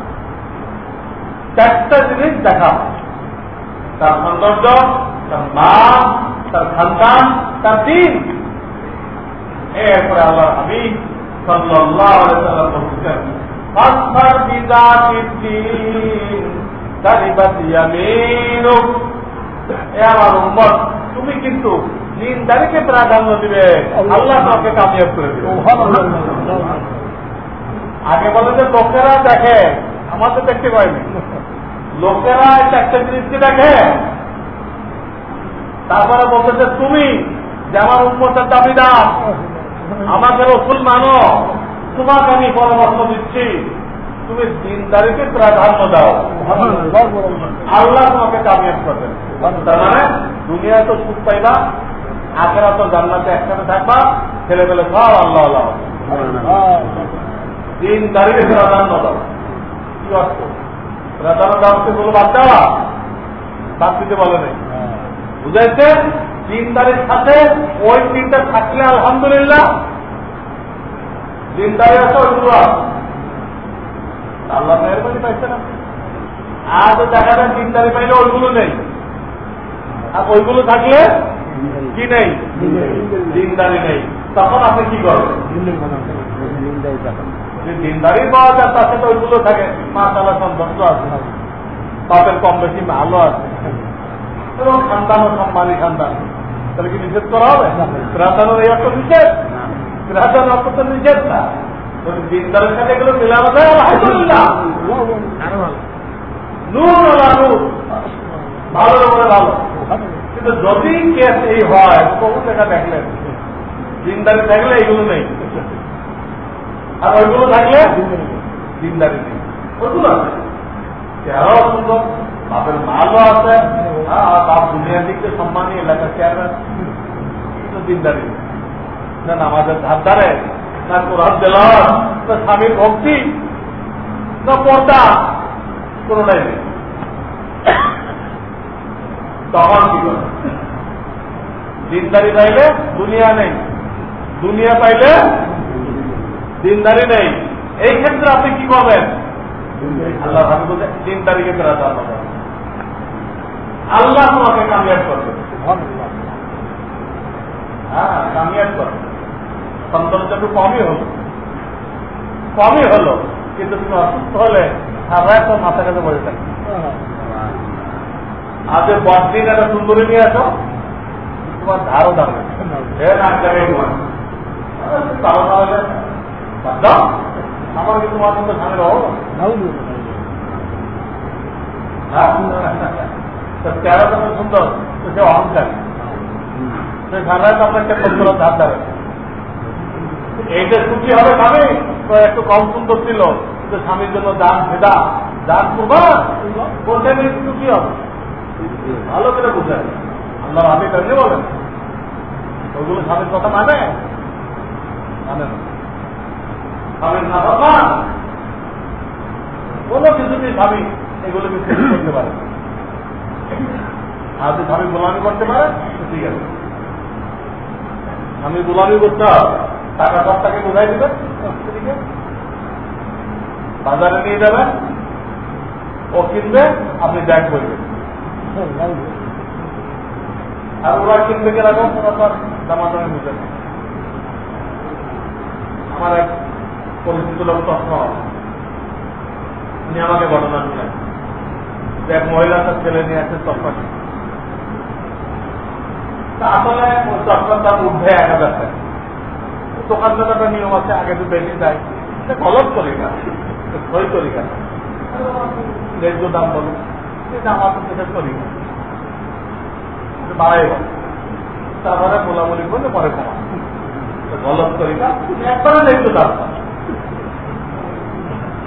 চারটা জিনিস দেখা তার সৌন্দর্য তার মা তার খানদান তার দিন। এরপরে আল্লাহ বলছেন এ আমার উম্মত তুমি কিন্তু দিনদারিকে প্রাধান্য দিবে আল্লাহ তোমাকে কামিয়াব করে দিবে। আগে বলে যে লোকেরা দেখে আমাদের দেখতে পাইনি। লোকেরা এটা একটা জিনিসকে দেখে। তারপরে বলতে যে তুমি যে আমার উন্মতের দাবিদার আমাকে রসুল মানো তোমাকে আমি পরামর্শ দিচ্ছি। তুমি দিনদারিকে প্রাধান্য দাও। আল্লাহ তোমাকে কামিয়াব করবেন তার মানে দুনিয়ায় তো সুখ পাইবা আখেরা তো জান্নাতে একসাথে থাকবা ছেলে পেলে সব আল্লাহ আল্লাহ। দিনদারিকে প্রাধান্য দাও। কি অর্থ? প্রাধান্য দাও কোনো বাদ দেওয়া বাদ দিতে বলে নেই। বুঝাইছে? দিনদারির সাথে ওই তিনটা থাকলে আলহামদুলিল্লাহ। আছে ওইগুলো আল্লাহ মেহরবানি পাইছে না। আজ দেখা যায় দিনদারি পাইলে ওইগুলো নেই। আর ওইগুলো থাকলে কি নেই? দিনদারি নেই। তখন আপনি কি করবেন যে দিনদারি পাওয়া যায় তার সাথে ওইগুলো থাকে মা তালা সন্তুষ্ট আছে বাপের কম বেশি ভালো আছে। এবং খানদান ও সম্মানী খানদান। তাহলে কি নিষেধ করা হবে? প্রাধানের এই অর্থ নিষেধ? প্রাধান অর্থ তো নিষেধ না। দিনদারের সাথে এগুলো উপরে ভালো কিন্তু যদি কেস এই হয় বহু দেখা দেখলেন। দিনদারি থাকলে এগুলো নেই। আর ওইগুলো থাকলে দিনদারি নেই। ওইগুলো আছে। চেহারাও সুন্দর, বাপের মালও আছে। হ্যাঁ বাপ দুনিয়ার সম্মানী এলাকার চেয়ারম্যান দিনদারি না ধারে না কোরআন দেলার না স্বামীর ভক্তি, না পর্দা, কোনটাই নেই। তখন কি করে দিনদারি পাইলে দুনিয়া নেই, দুনিয়া পাইলে দিনদারি নেই। এই ক্ষেত্রে আপনি কি করবেন? আল্লাহ ভাবি বলতে দিনদারিকে তারা জানা আল্লাহ তোমাকে কামিয়াব করবে। হ্যাঁ কমই কমই কিন্তু একটা সুন্দরী নিয়ে আসো তোমার ধারও দাঁড়াবে আমার কি তোমার মতো স্বামীর হব। তেরো কত সুন্দর। তো সে অহংকার। সে সারা আপনার একটা কত ধার দাঁড়াবে এইটা সুখী হবে স্বামী তো একটু কম সুন্দর ছিল। কিন্তু স্বামীর জন্য দান ভেদা। দান করবা কোনটা নিয়ে সুখী হবে। ভালো করে বুঝায় আল্লাহ আপনি কেমনি বলেন। ওইগুলো স্বামীর কথা মানে? মানে না। স্বামীর না বাবা কোনো কিছুতেই স্বামী এগুলোকে খুশি করতে পারে আর যদি স্বামী গোলামি করতে পারে ঠিক আছে। স্বামী গোলামি করতে টাকা সব তাকে বোঝাই দেবেন বাজারে নিয়ে যাবেন ও কিনবে, আপনি ব্যাগ করবেন আর ওরা কিনবে কীরকম? ওরা তো দামাদামি বুঝে আমার এক পরিচিত লোক তখন উনি আমাকে ঘটনা শুনেন যে এক মহিলা তার ছেলে নিয়ে আসে চশমা আসলে চশমার এক হাজার দোকানদার একটা নিয়ম আছে, আগে তো বেশি যায় গলত করি না সই করি কেন ন্যায্য দাম বলুন সেটা বাড়াই বল তারপরে বলাবলি করলে পরে কমা। গলত না একবারে ন্যায্য দাম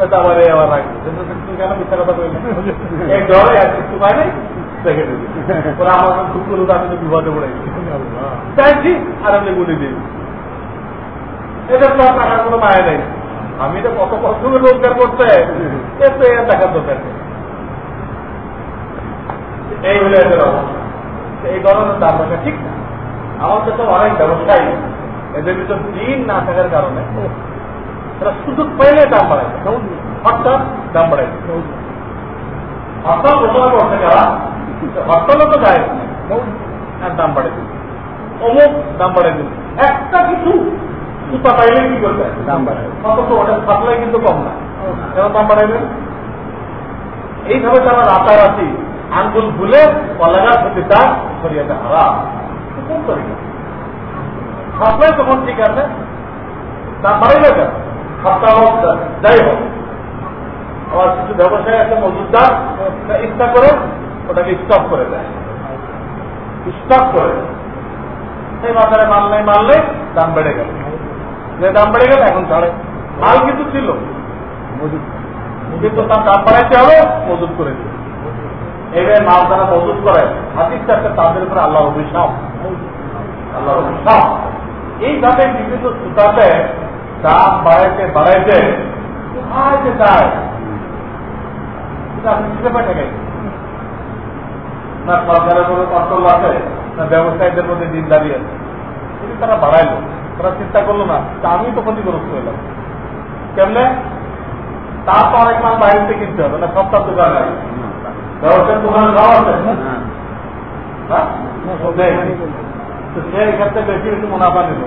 আবার আবার রাখবে কেন মিথ্যা কথা বললি [laughs] এই জ্বরে আর কিছু পাই নাই ওরা আমার খুব করল আমি তো বিপদে পড়ে চাইছি আর আমি বলে দিই। এটা তো টাকার কোনো মায়া নেই। আমি তো কত কষ্ট করে রোজগার করতে। এতে এর দরকার এই হলো এদের অবস্থা। এই ধরনের দাম রাখা ঠিক না। আমাদের তো অনেক ব্যবসায়ী এদের ভিতর দিন না থাকার কারণে তারা সুযোগ পাইলে দাম বাড়ায় দাম বাড়ায় হরতাল ঘোষণা তো যায়। দাম বাড়ে দিল অমুক দাম বাড়ে দিল একটা কিছু সুতা পাইলে কি করবে? দাম বাড়ায়। সাপ্লাই কিন্তু কম না। কেন দাম বাড়াইবেন এইভাবে তারা রাতারাতি আঙ্গুল ভুলে কলাগার প্রতি দাম সরিয়াতে হারাম কোন সাপ্লাই তখন ঠিক আছে। দাম বাড়াইবে কেন? সপ্তাহ হোক যাই হোক। আবার কিছু ব্যবসায়ী আছে মজুদার ইচ্ছা করে, ওটাকে স্টপ করে দেয়। স্টপ করে দেয়। সেই বাজারে মাল নেই মারলে দাম বেড়ে গেল। যে দাম বেড়ে গেল, এখন ছাড়ে। মাল কিন্তু ছিল। কিন্তু তার দাম বাড়াইতে হবে মজুদ করে দিল এবার মাল যারা মজুদ করে, হাতির একটা তাদের উপরে আল্লাহ অভিশাপ। আল্লাহ অভিশাপ। এইভাবে বিভিন্ন সুতাতে দাম বাড়াইতে বাড়াইতে। কোথায় যে যায় আপনি দিতে পারেন নাকি? না সরকারের কোনো কন্ট্রোল আছে? না ব্যবসায়ীদের মধ্যে দিন আছে? যদি তারা বাড়াইলো। তারা চিন্তা করল না আমি তো ক্ষতিগ্রস্ত হলাম। কেমনে? তার তো অনেক মাল বাইরে থেকে কিনতে হবে না সপ্তাহ দোকান আছে। ব্যবসায়ের দোকানে যাওয়া আছে? হ্যাঁ? সে এখান বেশি বেশি মুনাফা নিল।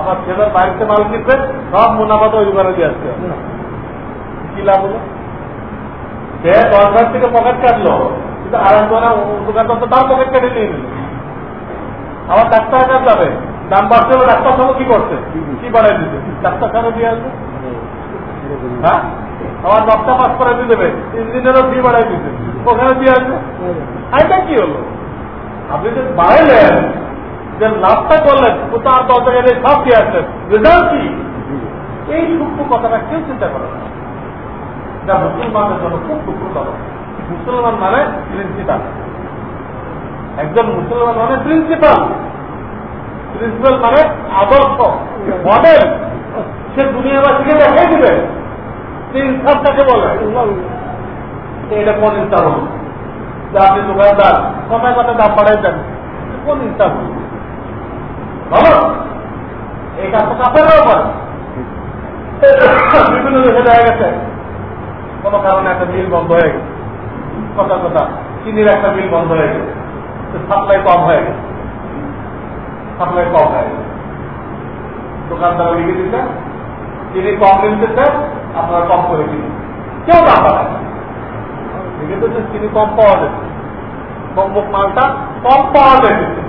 আবার ছেলের বাইরে মাল কিনবে সব মুনাফা তো ওই দোকানে দিয়ে আসছে কি লাভ হলো? সে দশ হাজার থেকে পকেট কাটলো। কিন্তু আর এক দোকানে দোকানদার তো তার পকেট কেটে নিয়ে নিল। আবার ডাক্তার কাছে যাবে। দাম বাড়ছে ডাক্তার সাহেব কি করছে? কি বাড়াই দিতে ডাক্তার সাহেব দিয়ে আসবে। হ্যাঁ? আবার ডক্টর পাস করে দিয়ে দেবে। ইঞ্জিনিয়ারও ফি বাড়াই দিতে ওখানে দিয়ে আসবে। এটা কি হলো? আপনি যে বাড়াইলেন যে লাভটা করলেন ও তো আর দশ জায়গায় সব দিয়ে আসলেন। রেজাল্ট কি? এই সূক্ষ্ম কথাটা কেউ চিন্তা করে না। যা মুসলমানদের জন্য খুব দুঃখজনক। মুসলমান মানে প্রিন্সিপাল একজন মুসলমান মানে প্রিন্সিপাল প্রিন্সিপাল মানে আদর্শ মডেল সে দুনিয়াবাসীকে দেখাই দিবে। যে ইনসাফ বলে? এটা কোন ইনসাফ হল যে আপনি দোকানদার কথায় কথা দাম বাড়াই দেন। কোন ইনসাফ হল এই বিভিন্ন দেশে দেখা গেছে। কোনো কারণে একটা মিল বন্ধ হয়ে গেছে। কথা কথা, চিনির একটা মিল বন্ধ হয়ে গেছে। সাপ্লাই কম হয়ে গেছে। সাপ্লাই কম হয়ে গেছে। দোকানদার লিখে দিচ্ছে। চিনি কম মিলতেছে আপনারা কম করে কিনুন কেউ দাম না। লিখে দিচ্ছে চিনি কম পাওয়া যাচ্ছে মালটা কম পাওয়া যাচ্ছে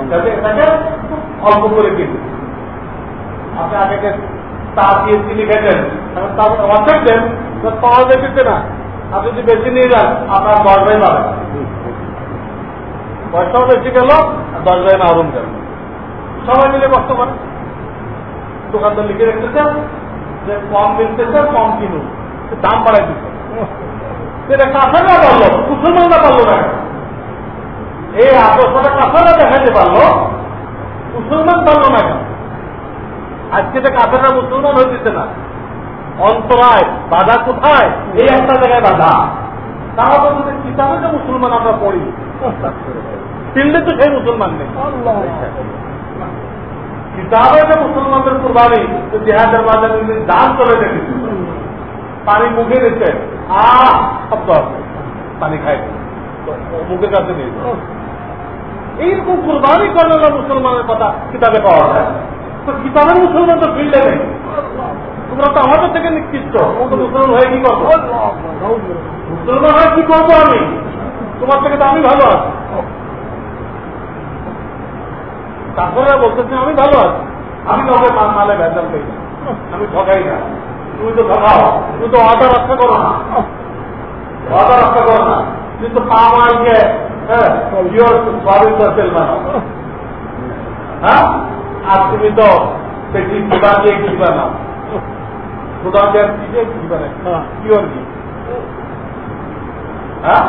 এটাকে অল্প করে কিনুন আপনি আগে চা দিয়ে চিনি খেতেন অর্ধেক দেন তো না। আপনি যদি বেশি নিয়ে যান আপনার পাবেন পয়সাও বেশি গেল আর দশ না আরম গেল। সবাই মিলে কষ্ট করে। দোকানদার লিখে রেখেছে যে কম মিলতেছে কম কিনুন [laughs] তো দাম বাড়াই দিচ্ছে। সেটা কাঁচাটা পারল? মুসলমানরা পারল না। এই আদর্শটা কাঁচাটা দেখাতে পারল মুসলমান পারল না কেন? আজকে যে কাফেররা মুসলমান হইতেছে না অন্তরায় বাধা কোথায়? এই একটা জায়গায় বাধা। তারা বলছে কিতাবে যে মুসলমান আমরা পড়ি ফিল্ডে তো সেই মুসলমান নেই। কিতাবে যে মুসলমানদের কুরবানি তো জেহাদের বাজারে দান চলে দেখেছি। পানি মুখে দিচ্ছে আহ শব্দ আছে। পানি খাই তো মুখের কাছে নেই এইরকম কুরবানি করলে মুসলমানের কথা কিতাবে পাওয়া যায়। তো কিতাবের মুসলমান তো ফিল্ডে নেই। তোমরা তো আমাদের থেকে নিকৃষ্ট। মুসলমান হয়ে কি করব? মুসলমান হয়ে কি করব আমি? তোমার থেকে তো আমি ভালো আছি। তারপরে বলতেছে, আমি ভালো আছি। আমি কাউকে মাল মালে ভেজাল না আমি ঠকাই না। তুমি তো খাও তুমি তো অর্ডার রক্ষা করো না। অর্ডার রক্ষা করো না। তুমি তো পা মারকে হ্যাঁ বানাও হ্যাঁ আর তুমি তো পেটি খোদা দিয়ে ঘি বানাও দিয়ে কি দিয়ে বানাই পিওর ঘি হ্যাঁ?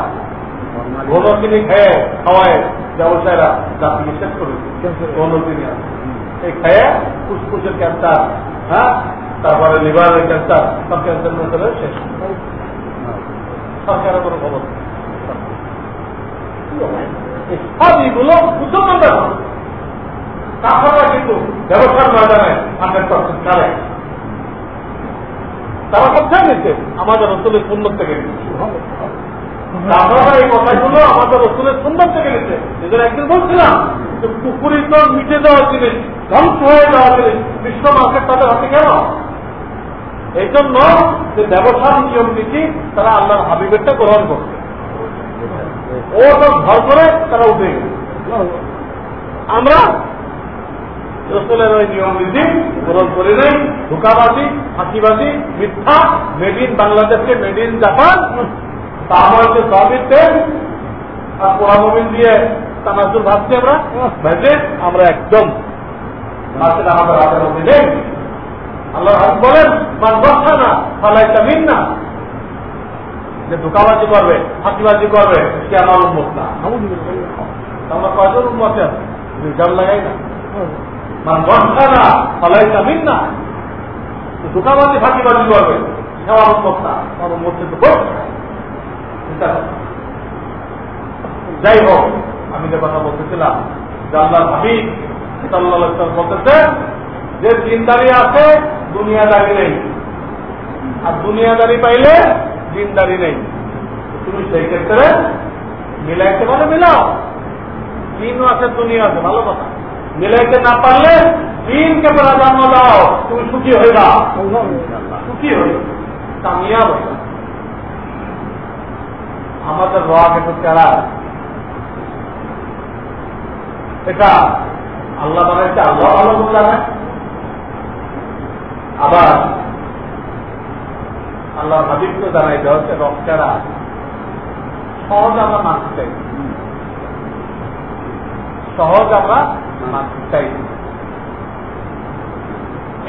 ঘন কিনে খেয়ে খাওয়ায় ব্যবসায়ীরা জাতিকে শেষ করে ঘন কিনে এই খেয়ে ফুসফুসের ক্যান্সার হ্যাঁ? তারপরে লিভারের ক্যান্সার সব ক্যান্সার শেষ। সরকারের কোনো খবর নেই। সব এগুলো। তাছাড়া কিন্তু ব্যবসার ময়দানে পার্সেন্ট কারে তারা কোথায় নিচ্ছে আমাদের রসুলের সুন্দর থেকে নিচ্ছে। এই আমাদের থেকে একদিন বলছিলাম যে তো বিশ্ব কেন? এই জন্য যে ব্যবসার নিয়ম নীতি, তারা আল্লাহর হাবিবেরটা গ্রহণ করছে। ও তো ভর করে তারা উঠে গেছে আমরা রসুলের ওই নিয়ম নীতি গ্রহণ করি নাই। মিথ্যা মেড ইন বাংলাদেশকে মেড ইন জাপান। হচ্ছে সবির তেল আর পোড়া মোবিল দিয়ে তানাজুর ভাবছি আমরা। ভেজে আমরা একদম আমাদের হাতের নেই। আল্লাহ বলেন, মান না ফালাই তামিন না যে ধোকাবাজি করবে ফাঁকিবাজি করবে, সে আমার উন্মত না। আমরা কয়জন উন্মতে আছে? রিজার্ভ লাগাই না। মান বসা না ফালাই তামিন না ধোকাবাজি ফাঁকিবাজি করবে, সে আমার উন্মত না। আমার উন্মত কিন্তু যাই হোক, আমি যে কথা বলতেছিলাম, যে আল্লাহ ভাবি সাল্লাহ বলতেছে যে দিনদারি আছে, দুনিয়াদারি নেই। আর দুনিয়াদারি পাইলে দিনদারি নেই। তুমি সেই ক্ষেত্রে মিলাইতে পারো, মিলাও। দিনও আছে, দুনিয়া আছে, ভালো কথা। মিলাইতে না পারলে দিনকে প্রাধান্য দাও, তুমি সুখী হইবা। সুখী হইবা। কামিয়াব আমাদের রক একটু তেরা এটা আল্লাহ বানাইছে, আল্লাহ করে জানে আবার আল্লাহ হাবিবকে জানাই দেওয়া হচ্ছে রক তেরা সহজ আমরা মানতে চাই। সহজ আমরা মানতে চাই।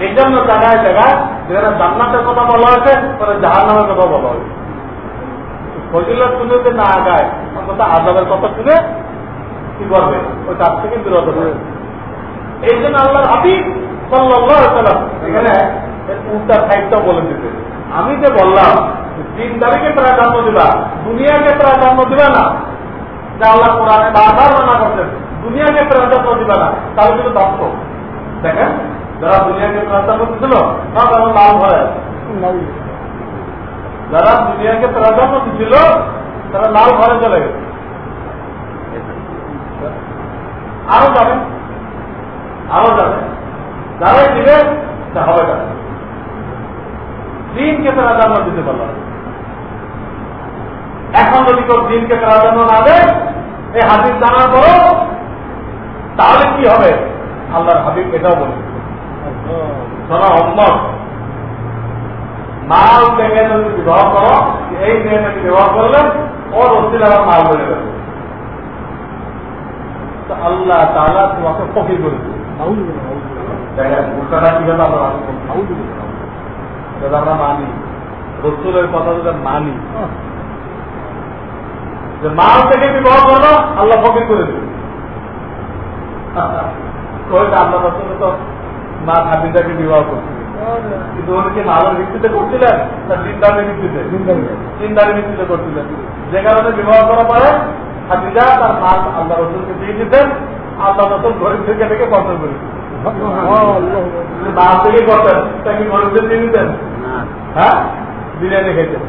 এই জন্য জায়গায় জায়গায় যেখানে জান্নাতের কথা বলা হয়েছে তাহলে জাহার নামের কথা বলা হয়েছে। ফজিলত শুনে যে না আগায় অন্তত আজাবের কথা শুনে কি করবে ওই তার থেকে বিরত হবে এই জন্য আল্লাহর হাবিব সাল্লাম এখানে উল্টা সাইডটা বলে দিতে আমি যে বললাম, তিন তারিখে প্রাধান্য দিবা, দুনিয়াকে প্রাধান্য দিবে না। যে আল্লাহ কোরআনে বারবার মানা করছেন, দুনিয়াকে প্রাধান্য দিবে না। তাহলে কিন্তু ধ্বংস দেখেন, যারা দুনিয়াকে প্রাধান্য দিছিল না তারা লাভ হয় যারা দুনিয়াকে প্রাধান্য দিছিল, তারা লাল ঘরে চলে গেছে। আরও যাবে আরও যাবে যারাই দিবে হবে না। দিনকে প্রাধান্য দিতে পারলাম এখন যদি কেউ দিনকে তারা প্রাধান্য না দেয় এই হাদিস জানার পরও তাহলে কি হবে? আল্লাহর হাবিব এটাও বলে অম্মত মাল থেকে যদি বিবাহ করো এই মেয়েটাকে বিবাহ করলেন ওর আবার মাল বেড়ে যাবে আল্লাহ তালা তোমাকে ফকির করে দেবে উল্টাটা কীভাবে আমরা আমরা মানি। রসুলের কথা যদি মানি। যে মাল থেকে বিবাহ করল আল্লাহ ফকির করে দেবে আল্লাহ রসুল তো মা খাদিজাকে বিবাহ করছে কিন্তু উনি মালের ভিত্তিতে করছিলেন? না চিন্তারের ভিত্তিতে? চিন্তারের ভিত্তিতে। করছিলেন। যে কারণে বিবাহ করা পরে হাতিজা তার মাল আল্লাহ রসুলকে দিয়ে দিতেন আল্লাহ রসুল গরিব থেকে থেকে বন্ধ করে মাল থেকে করতেন তাকে গরিবদের দিয়ে দিতেন হ্যাঁ? বিরিয়ানি খেতেন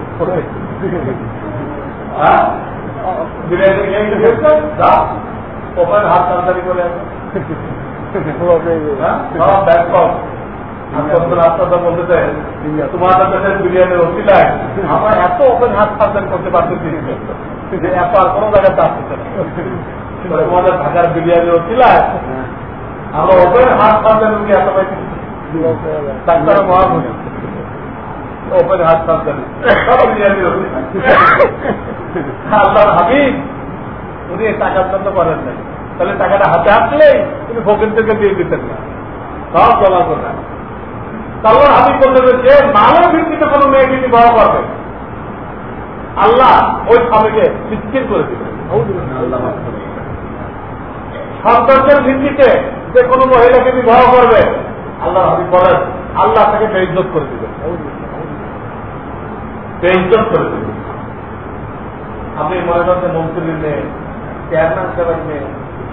হ্যাঁ? বিরিয়ানি খেয়ে যা ওখানে হাত তাড়াতাড়ি করে হ্যাঁ? বলতে চাই বিরিয়ানির অসিলায় আমরা এত ওপেন হাত ফার্সেন করতে পারতেছি এত আর কোনো জায়গাতে আসতেছে তোমাদের ঢাকার বিরিয়ানির অসিলায় হাত ফার্সেন রুগী এত ডাক্তার ওপেন হাত হাবিব, উনি টাকার জন্য করেন নাই। তাহলে টাকাটা হাতে আসলেই তুমি ফকির থেকে দিয়ে দিতেন না। সব জমা করে তাহলে হাবিব বলতে যে ভিত্তিতে কোনো মেয়েকে বিবাহ করবে আল্লাহ ওই স্বামীকে করে সন্তানের ভিত্তিতে যে কোনো মহিলাকে বিবাহ করবে, আল্লাহ বলেন, আল্লাহ তাকে বেইজত করে দিবেন। বেইজত করে দিবেন। আপনি মনে করছেন মন্ত্রীর মেয়ে চেয়ারম্যান সাহেবের মেয়ে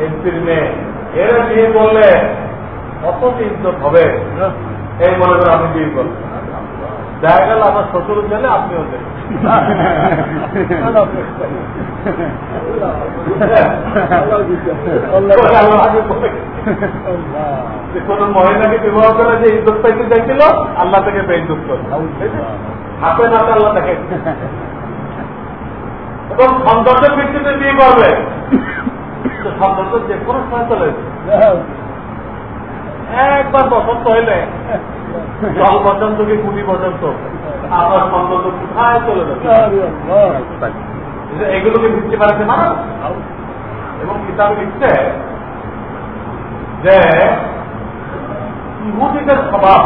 এমপির মেয়ে, এরা বিয়ে করলে কত ইজ্জত হবে? এই মনে করে আপনি বিয়ে করবেন। দেখা গেল আমার শ্বশুর গেলে আপনিও দেন কোন মহিলাকে বিবাহ করে যে ইজ্জত পাইতে চাইছিল, আল্লাহ থেকে বেইজত করে। হাতে নাতে আল্লাহ দেখে এবং সৌন্দর্যের ভিত্তিতে বিয়ে করবে। সৌন্দর্য যে কোনো সময় চলে একবার বসন্ত হইলে জল পর্যন্ত কি কুড়ি পর্যন্ত? আবার সৌন্দর্য কোথায় চলে যাবে? এগুলোকে ভিত্তি বাড়াতে মানা এবং কিতাব লিখছে যে ইহুদিদের স্বভাব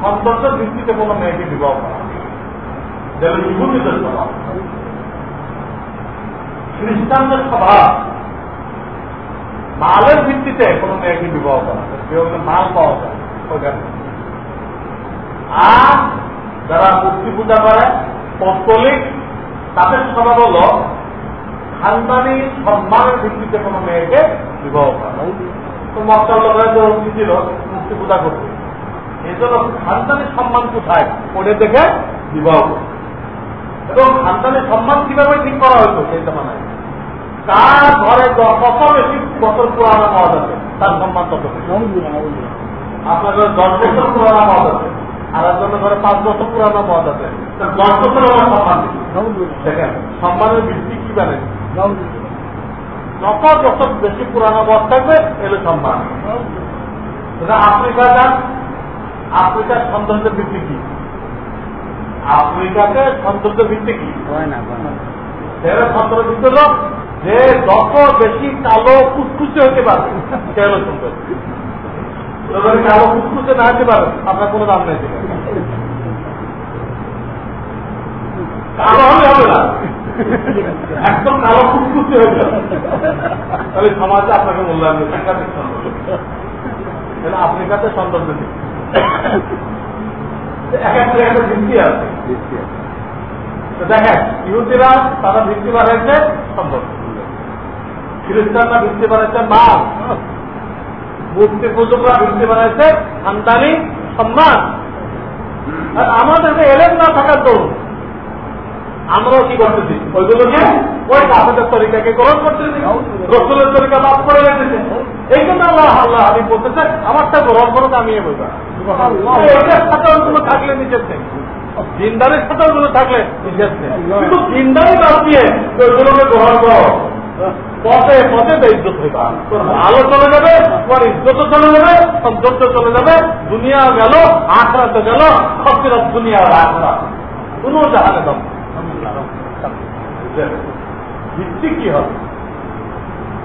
সৌন্দর্যের ভিত্তিতে কোনো মেয়েকে বিবাহ করা যেন ইহুদিদের স্বভাব। খ্রিস্টানদের স্বভাব মালের ভিত্তিতে কোনো মেয়েকে বিবাহ করা কেউ মাল পাওয়া যায় আর যারা মূর্তি পূজা করে, পৌত্তলিক তাদের স্বভাব হল খানদানি সম্মানের ভিত্তিতে কোনো মেয়েকে বিবাহ করা তো মক্কার লোকেরা তো ছিল মুক্তি পূজা করতে। এই জন্য খানদানি সম্মান কোথায়? ওটা দেখে বিবাহ করে এবং খানদানি সম্মান কীভাবে ঠিক করা হতো সেই জামানায় কার ঘরে কত বেশি বছর পুরানো মদ আছে? তার সম্মান তত আপনার ঘরে দশ বছর পুরানো মদ আছে। আর একজনের ঘরে পাঁচ বছর পুরানো মদ আছে। দশ বছর আমার সম্মান দেখেন সম্মানের বৃদ্ধি কি জানেন যত যত বেশি পুরানো মদ থাকবে এলে সম্মান। আফ্রিকা যান আফ্রিকার সৌন্দর্য বৃদ্ধি কি? আফ্রিকাতে সৌন্দর্য বৃদ্ধি কি? সেরা সৌন্দর্য বৃদ্ধি যে যত বেশি, কালো কুচকুচে হতে পারে। সে হলো সুন্দর কালো কুচকুচে না হতে পারে, আপনার কোনো দাম নেই। কালো হলে হবে না। একদম কালো কুচকুচে হয়ে যাবে। তাহলে সমাজে আপনাকে মূল্যায়ন সাংঘাতিক সৌন্দর্য তাহলে আফ্রিকাতে সৌন্দর্য নেই। এক দেখেন, ইহুদিরা তারা ভিত্তি বাড়াইছে সম্ভব খ্রিস্টানরা ভিত্তি বাড়াইছে মাল। মূর্তি পূজকরা ভিত্তি বাড়াইছে খানদানি সম্মান। আর আমাদের এলেন না থাকার দরুন আমরাও কি করতেছি? ওইগুলোকে ওই কাপের তরিকাকে গ্রহণ করতেছি। রসুলের তরিকা বাদ করে রেখেছে। এই জন্য আল্লাহ আল্লাহ আমি বলতেছে আমারটা গ্রহণ করো আমি এ বলব এটার সাথে ওইগুলো থাকলে নিজের থেকে দিনদারের সাথে ওগুলো থাকলে নিজের থেকে। কিন্তু দিনদারি বাদ দিয়ে ওইগুলোকে গ্রহণ করো। পথে পথে তো ইজ্জত হইবা। আলো চলে যাবে, তোমার ইজ্জতও চলে যাবে, সৌন্দর্য চলে যাবে, দুনিয়া গেল আখড়াতে গেল সবচেয়ে দুনিয়া আখড়া কোনো জাহানে দাম ভিত্তি কি হবে?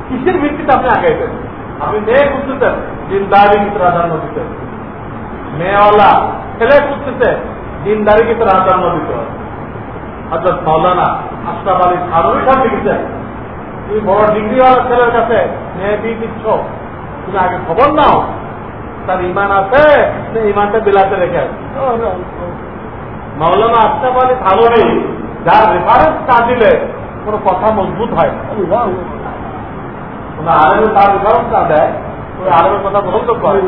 কিসের ভিত্তিতে আপনি আগাইবেন আপনি মেয়ে খুঁজতেছেন, দিনদারি কি প্রাধান্য দিতেন মেয়েওয়ালা ছেলে খুঁজতেছে দিনদারি কি প্রাধান্য দিতে হবে অর্থাৎ মৌলানা আশরাফ আলী খানুই খান লিখেছেন তুমি বড় ডিগ্রিওয়ালা ছেলের কাছে বিয়ে দিচ্ছ। তুমি আগে খবর নাও। তার ইমান আছে? ইমানটা বিলাতে রেখে আছে মাওলানা আশরাফ আলী থানবী যার রেফারেন্স না দিলে কোনো কথা মজবুত হয় না। কোন তার রেফারেন্স না দেয়, ওই আরবের কথা গ্রহণ করে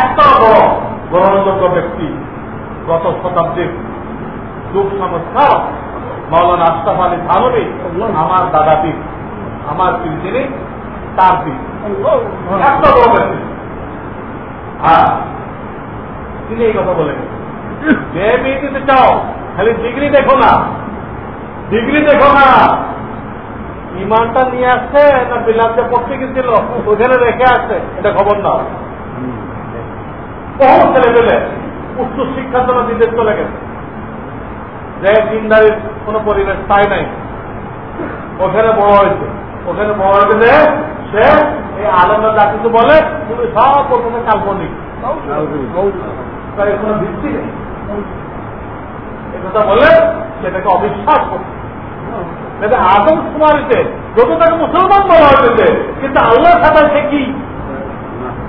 একটা বড় গ্রহণযোগ্য ব্যক্তি গত শতাব্দীর যুগ সংস্কার মাওলানা আশরাফ আলী থানবী আমার দাদা পীর আমার পীর যিনি তার পীর একটা বড় ব্যক্তি হ্যাঁ। তিনি এই কথা বলে যে বিয়ে চাও খালি ডিগ্রি দেখো না। ডিগ্রি দেখো না। ইমানটা নিয়ে আসছে না বিলাতে পড়তে গেছিল ওখানে রেখে আসছে এটা খবর না। বহু ছেলে পেলে উচ্চ শিক্ষার জন্য বিদেশ চলে গেছে। যে দিনদারির কোন পরিবেশ তাই নাই। ওখানে বড় হয়েছে। ওখানে বড় হয়েছে যে সে এই আনন্দ যা কিছু বলে তুমি সব প্রথমে কাল্পনিক। কোনো ভিত্তি নেই। কথা বলে সেটাকে অবিশ্বাস করছে। আদম কুমারীতে যত তাকে মুসলমান বলা হয়েছে কিন্তু আল্লাহর সাথে সে কি?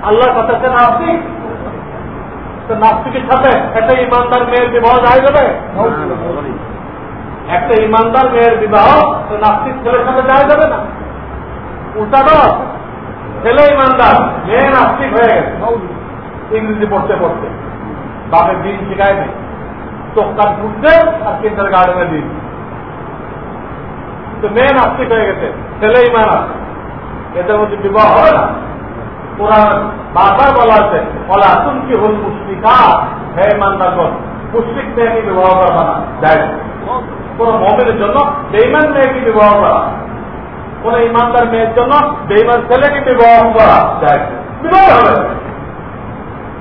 আল্লাহর কথা সে নাস্তিক। নাস্তিকের সাথে একটা ইমানদার মেয়ের বিবাহ যায় যাবে একটা ইমানদার মেয়ের বিবাহ নাস্তিক ছেলের সাথে যায় যাবে না। উল্টা নয় ছেলে ইমানদার, মেয়ে নাস্তিক হয়ে গেছে। ইংরেজি পড়তে পড়তে। বাপের দিন শিখায় নেই চোখকার ঢুকছে আর কিন্টার গার্ডেনে দিন। তো মেয়ে নাস্তিক হয়ে গেছে, ছেলে ইমান আছে এদের মধ্যে বিবাহ হবে না। কোরআন বারবার বলা আছে বলা আসুন কি হল মুসলিকা হে ইমানদারগণ মুসলিক মেয়েকে বিবাহ করা না? যায় কোন মমের জন্য বেইমান মেয়েকে বিবাহ করা কোন ইমানদার মেয়ের জন্য বেইমান ছেলেকে বিবাহ করা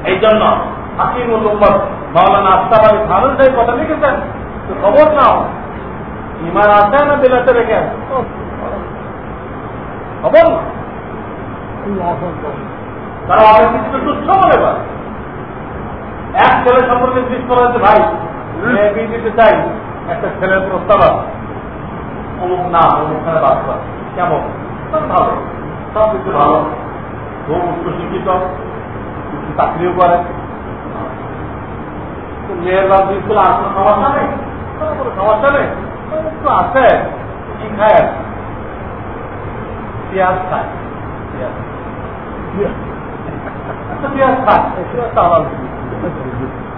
এই জন্য হাকিমুল উম্মত মাওলানা আস্তাব আলী সাহেব কথা লিখেছেন খবর নাও। ইমান আছে না বিলাতে রেখে? খবর তারা অনেক কিছু তুচ্ছ এক ছেলে সম্পর্কে জিজ্ঞেস করা হচ্ছে ভাই মেয়ে দিতে চাই? একটা ছেলের প্রস্তাব আছে। অমুক না অমুকখানে বাস করে কেমন? সব ভালো। সব কিছু ভালো। খুব উচ্চ শিক্ষিত চাকরিও করে। মেয়ের স্কুলে আসলে সমস্যা নেই? কোনো সমস্যা নেই? একটু আছে কি খায়। পেঁয়াজ খায়। পেঁয়াজ। পেঁয়াজ খায়। পেঁয়াজ তো আমার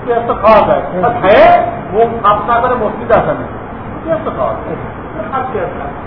পেঁয়াজ তো খাওয়া যায়। খেয়ে মুখ সাফ না করে মসজিদে আসে না পেঁয়াজ তো খাওয়া যায়। পেঁয়াজ খায়।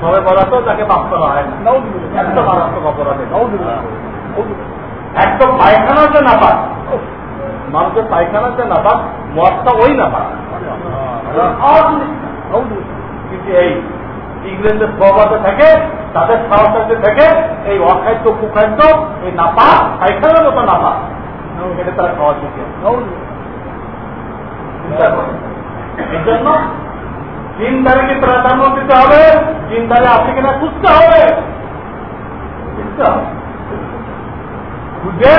সবাই বলা তাকে করা হয়। একটা মারাত্মক অপরাধে। একদম পায়খানা মানুষের পায়খানা যে না পাক ওই না। পাক এই ইংরেজদের প্রবাদে থাকে, তাদের সাহসাতে থেকে, এই অখাদ্য, কুখাদ্য, এই নাপা পায়খানার মতো নাপা এটা তারা খাওয়া শিখে। এই জন্য চিন্তাকে প্রাধান্য দিতে হবে? চিন্তারে আপনি কিনা খুঁজতে হবে। বুঝে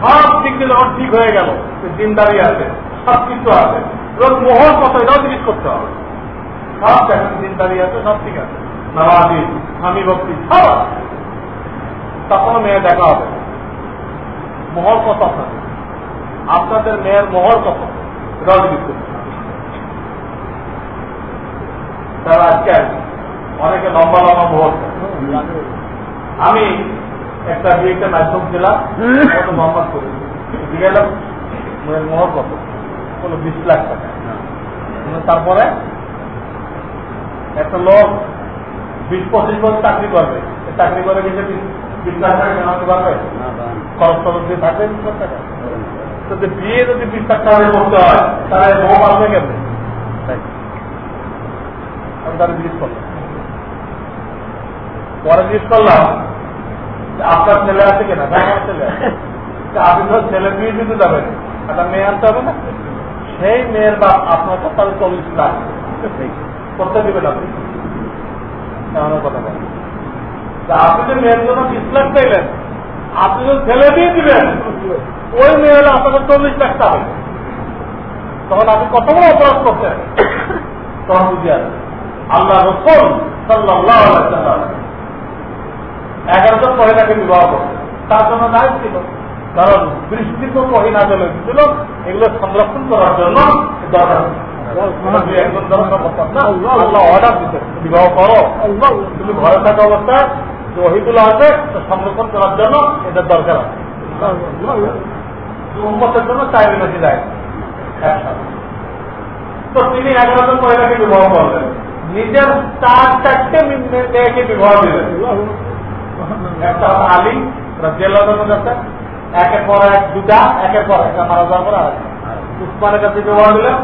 সব দিক দিয়ে যখন ঠিক হয়ে গেল দিনদারি আছে সব কিছু আছে এবং মোহর কত, এটাও জিনিস করতে হবে। সব দেখেন দিনদারি আছে, সব ঠিক আছে। নামাজি, স্বামী ভক্তি, সব আছে। তখন মেয়ে দেখা হবে। মোহর কত আপনাদের? আপনাদের মেয়ের মোহর কত? এটাও জিনিস করতে তারা আজকে অনেকে লম্বা লম্বা মোহর আমি একটা বিয়েতে মাধ্যম ছিলাম কত মোহাম্মদ করে গেলাম মোহর কত? বিশ লাখ টাকা। তারপরে একটা লোক বিশ পঁচিশ বছর চাকরি করবে। চাকরি করে গেছে বিশ লাখ টাকা জানাতে পারবে? খরচ খরচ দিয়ে থাকবে বিশ লাখ টাকা। তো বিয়ে যদি বিশ লাখ টাকা করতে হয় তাহলে বউ পারবে কেমন? আমি জিজ্ঞেস করলাম। পরে জিজ্ঞেস করলাম আপনার ছেলে আছে কিনা? আমার ছেলে আছে। আপনি তো ছেলে বিয়ে দিতে যাবেন। একটা মেয়ে আনতে হবে না? সেই মেয়ের বাপ আপনার তো তাহলে চল্লিশ লাখ। করতে দেবেন আপনি? আপনি যে মেয়ের জন্য বিশ লাখ চাইলেন, আপনি যদি ছেলে দিয়ে ওই আপনাকে চল্লিশ লাখ টাকা তখন আপনি কত বড় অপরাধ করছেন? তখন বুঝে আসেন। আল্লাহ রসুল সাল্লাহ এগারো জন মহিলাকে বিবাহ করছে। তার জন্য দায় ছিল। কারণ বৃষ্টির তো মহিলা চলে ছিল। এগুলো সংরক্ষণ করার জন্য দরকার অর্ডার দিতে বিবাহ করো। তুমি ঘরে থাকা অবস্থায় যে ওহিগুলো আছে সংরক্ষণ করার জন্য এদের দরকার আছে। উন্মতের জন্য চাইলে বেশি যায় তো তিনি এগারো জন মহিলাকে বিবাহ করলেন। নিজের চার চারটে মেয়েকে বিবাহ দিলেন। একটা আলী জেলাদের কাছে একের পর এক দুটা, একের পর একটা মারা যাওয়ার পর আর উসমানের কাছে বিবাহ দিলেন।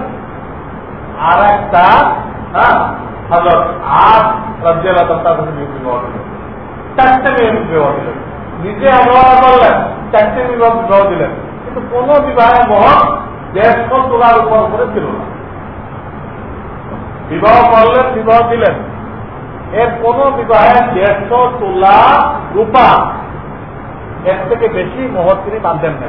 আর একটা হ্যাঁ আট রাজ্যের তার কাছে বিবাহ দিলেন। চারটে মেয়ে বিবাহ দিলেন। নিজে আগ্রহ করলেন, চারটে বিবাহ বিবাহ দিলেন। কিন্তু কোন বিবাহে মহৎ দেড়শো তোলার উপর করে ছিল না। বিবাহ করলেন বিবাহ দিলেন। এর কোন বিবাহে দেড়শো তোলা রূপা এর থেকে বেশি মহৎ তিনি মানতেন না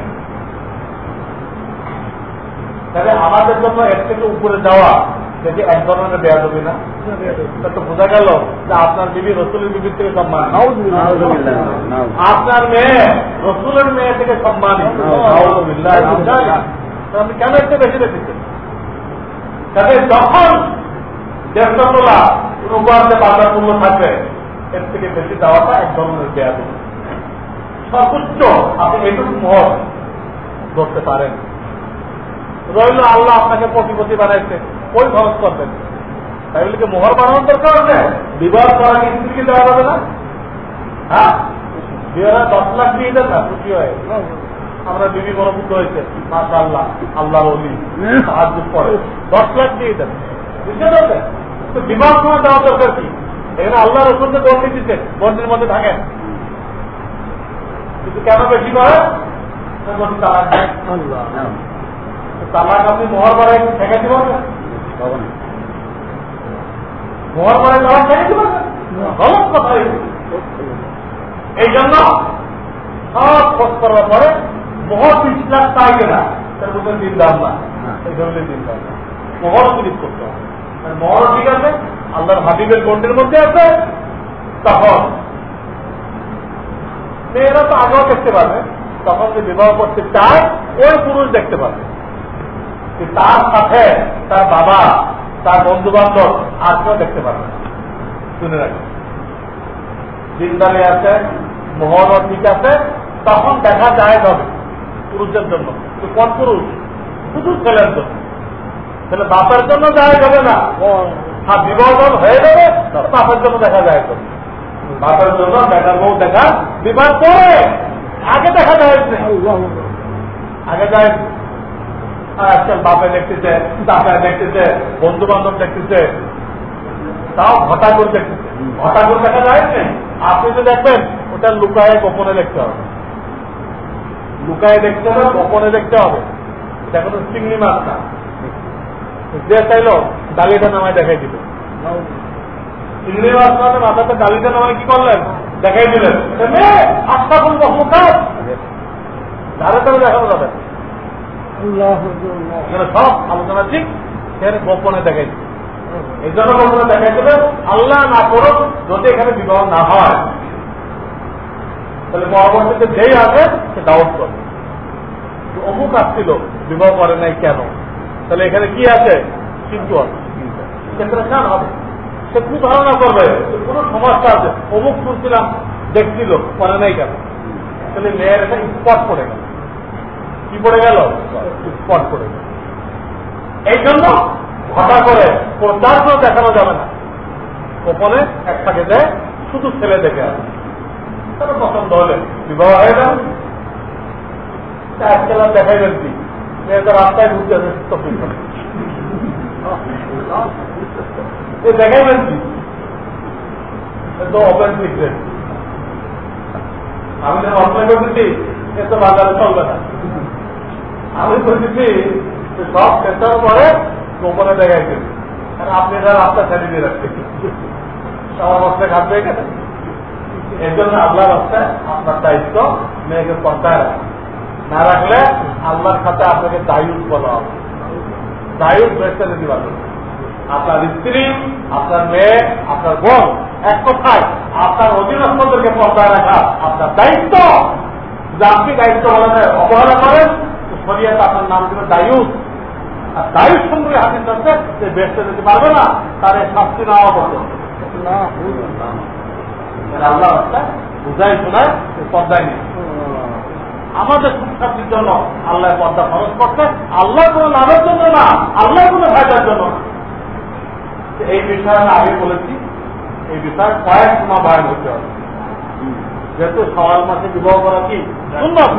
তাহলে আমাদের জন্য এর থেকে উপরে যাওয়া সেটি এক ধরনের বেয়া দেবে না? তো বোঝা গেল যে আপনার বিবি রসুলের বিবির থেকে সম্মান। আপনার মেয়ে রসুলের মেয়ে থেকে সম্মানিত আপনি কেন একটু বেশি রেখেছেন তাহলে যখন দেড়শো তোলা উপার্জে বাজার মূল্য থাকবে, এর থেকে বেশি দেওয়াটা এক ধরনের দেবে সর্বোচ্চ আপনি ধরতে পারেন। রইল আল্লাহ আপনাকে পতিপতি বানাইছে, ওই খরচ করবেন। মোহর বানানোর দরকার আছে? বিবাহ স্ত্রীকে দেওয়া যাবে না? হ্যাঁ? দশ লাখ দিয়ে দেন না খুশি হয়ে। আমরা বিবি বুদ্ধ হয়েছে মাসা আল্লাহ আল্লাহ অলি করে দশ লাখ দিয়ে দেন। বুঝতে পারবেন তো বিবাহ সময় দেওয়া দরকার কি? এখানে আল্লাহ রসুলকে বন্দি দিচ্ছে বন্দির মধ্যে থাকেন। কিন্তু কেন বেশি করে? তালাক আপনি মোহর বাড়াই ঠেকাইতে পারবেন মোহর বাড়াই তালাক ঠেকাইতে পারবেন গলত কথা এই জন্য সব খোঁজ করার পরে মোহর বিশ লাখ তাই না তার মধ্যে দিন দাম না। এই ধরনের দিন দাম না। মোহর ফিরিজ করতে হবে। মহর ঠিক আছে, আল্লাহর হাবিবের গন্ডের মধ্যে আছে, তখন। মেয়েরা তো আগেও দেখতে পারবে, তখন যে বিবাহ করতে চায়, ওই পুরুষ দেখতে পারবে। তার সাথে তার বাবা, তার বন্ধু বান্ধব আর দেখতে পারবে। শুনে রাখবে জিন্দালে আছে মোহর ঠিক আছে, তখন দেখা যায় হবে পুরুষের জন্য। কোন পুরুষ? শুধু ছেলের জন্য। তাহলে বাপের জন্য যায় যাবে না। আর বিবাহ হয়ে যাবে বাপের জন্য দেখা যায় বাপের জন্য দেখা বউ দেখা বিবাহ করে। আগে দেখা যায় আগে যায় আজকাল বাপে দেখতেছে দাপে দেখতেছে বন্ধু বান্ধব দেখতেছে তাও ঘটা করে দেখতেছে। ঘটা করে দেখা যায় আপনি যে দেখবেন ওটা লুকায় গোপনে দেখতে হবে। লুকায় দেখতে হবে গোপনে দেখতে হবে। এটা কোনো চিংড়ি মাছ না। যে চাইল ডালিটা দেখাই দিল। মানে মাথাতে ডালিটা নামায় কি করলেন? দেখাই দিলেন। আস্থা করব কাজ ধারে তাহলে সব আলোচনা ঠিক সেখানে গোপনে দেখাই দিল। এই জন্য গোপনে দেখাই দিলে, আল্লাহ না করুক, যদি এখানে বিবাহ না হয়। তাহলে পরবর্তীতে যেই আসে, সে ডাউট করবে। অমুক আসছিল, বিবাহ করে নাই কেন? তাহলে এখানে কি আছে? কিন্তু সে খুব ধারণা করবে? কোন সমস্যা আছে অমুক শুনছিলাম, দেখছিল, করে নাই কেন? তাহলে মেয়ের একটা স্পট পড়ে গেল। কি পড়ে গেল? স্পট পড়ে গেল। এই জন্য ঘটা করে প্রচার করে দেখানো যাবে না। গোপনে একটাকে দেয়, শুধু ছেলে দেখে আসে। তারা পছন্দ হলে বিবাহ হয়ে যাবে। আজকাল দেখাইবেন কি? তো ওপেন আমি যখন অপ্লাই করতেছি এ বাজারে চলবে না আমি বলতেছি সব চেষ্টার পরে গোপনে দেখাইছেন কারণ আপনি এটা রাস্তা ছেড়ে দিয়ে রাখছেন সবার রাস্তায় খাদ্য এখানে এর জন্য আল্লাহ রাস্তায় আপনার দায়িত্ব মেয়েকে পর্দায় রাখা না রাখলে আল্লাহর সাথে আপনাকে দায়ুস বলা হবে। দায়ুস বেসতে দিতে পারবেন আপনার স্ত্রী আপনার মেয়ে আপনার বোন এক কথায় আপনার অধীনস্থদেরকে পর্দায় রাখা আপনার দায়িত্ব। যে আপনি দায়িত্ব বলে অবহেলা করেন শরিয়াতে আপনার নাম ছিল দায়ুস আর দায়ুস সম্পর্কে হাতির আছে সে বেসতে দিতে পারবে না তার শাস্তি নেওয়া বলতে আল্লাহ বুঝাই শোনায় পর্দায় নেই আমাদের শান্তির জন্য আল্লাহ পর্দা খরচ করছে আল্লাহ কোনো লাভের জন্য না, আল্লাহ কোনো ফায়দার জন্য না। এই বিষয়ে আমি আগে বলেছি, এই বিষয়ে কয়েক সময় বয়ান হতে হবে। যেহেতু সওয়াল মাসে বিবাহ করা কি? সুন্দর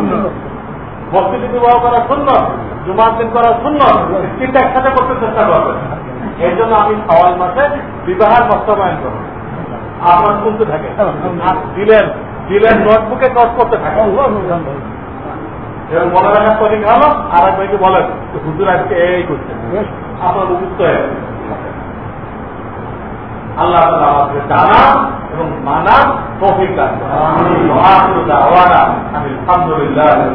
মসজিদে বিবাহ করা সুন্দর জুমার দিন করা সুন্দর তিনটা একসাথে করতে চেষ্টা করবেন এই জন্য আমি সওয়াল মাসে বিবাহের বাস্তবায়ন করব। আপনার শুনতে থাকে দিলেন দিলেন নোটবুকে কাজ করতে থাকে এবার মনে রাখার হলো আর এক ভাইকে বলেন হুজুর আজকে এই করছেন আপনার উপযুক্ত হয়ে আল্লাহ আমাদের জানা এবং মানা তৌফিক দান আলহামদুলিল্লাহি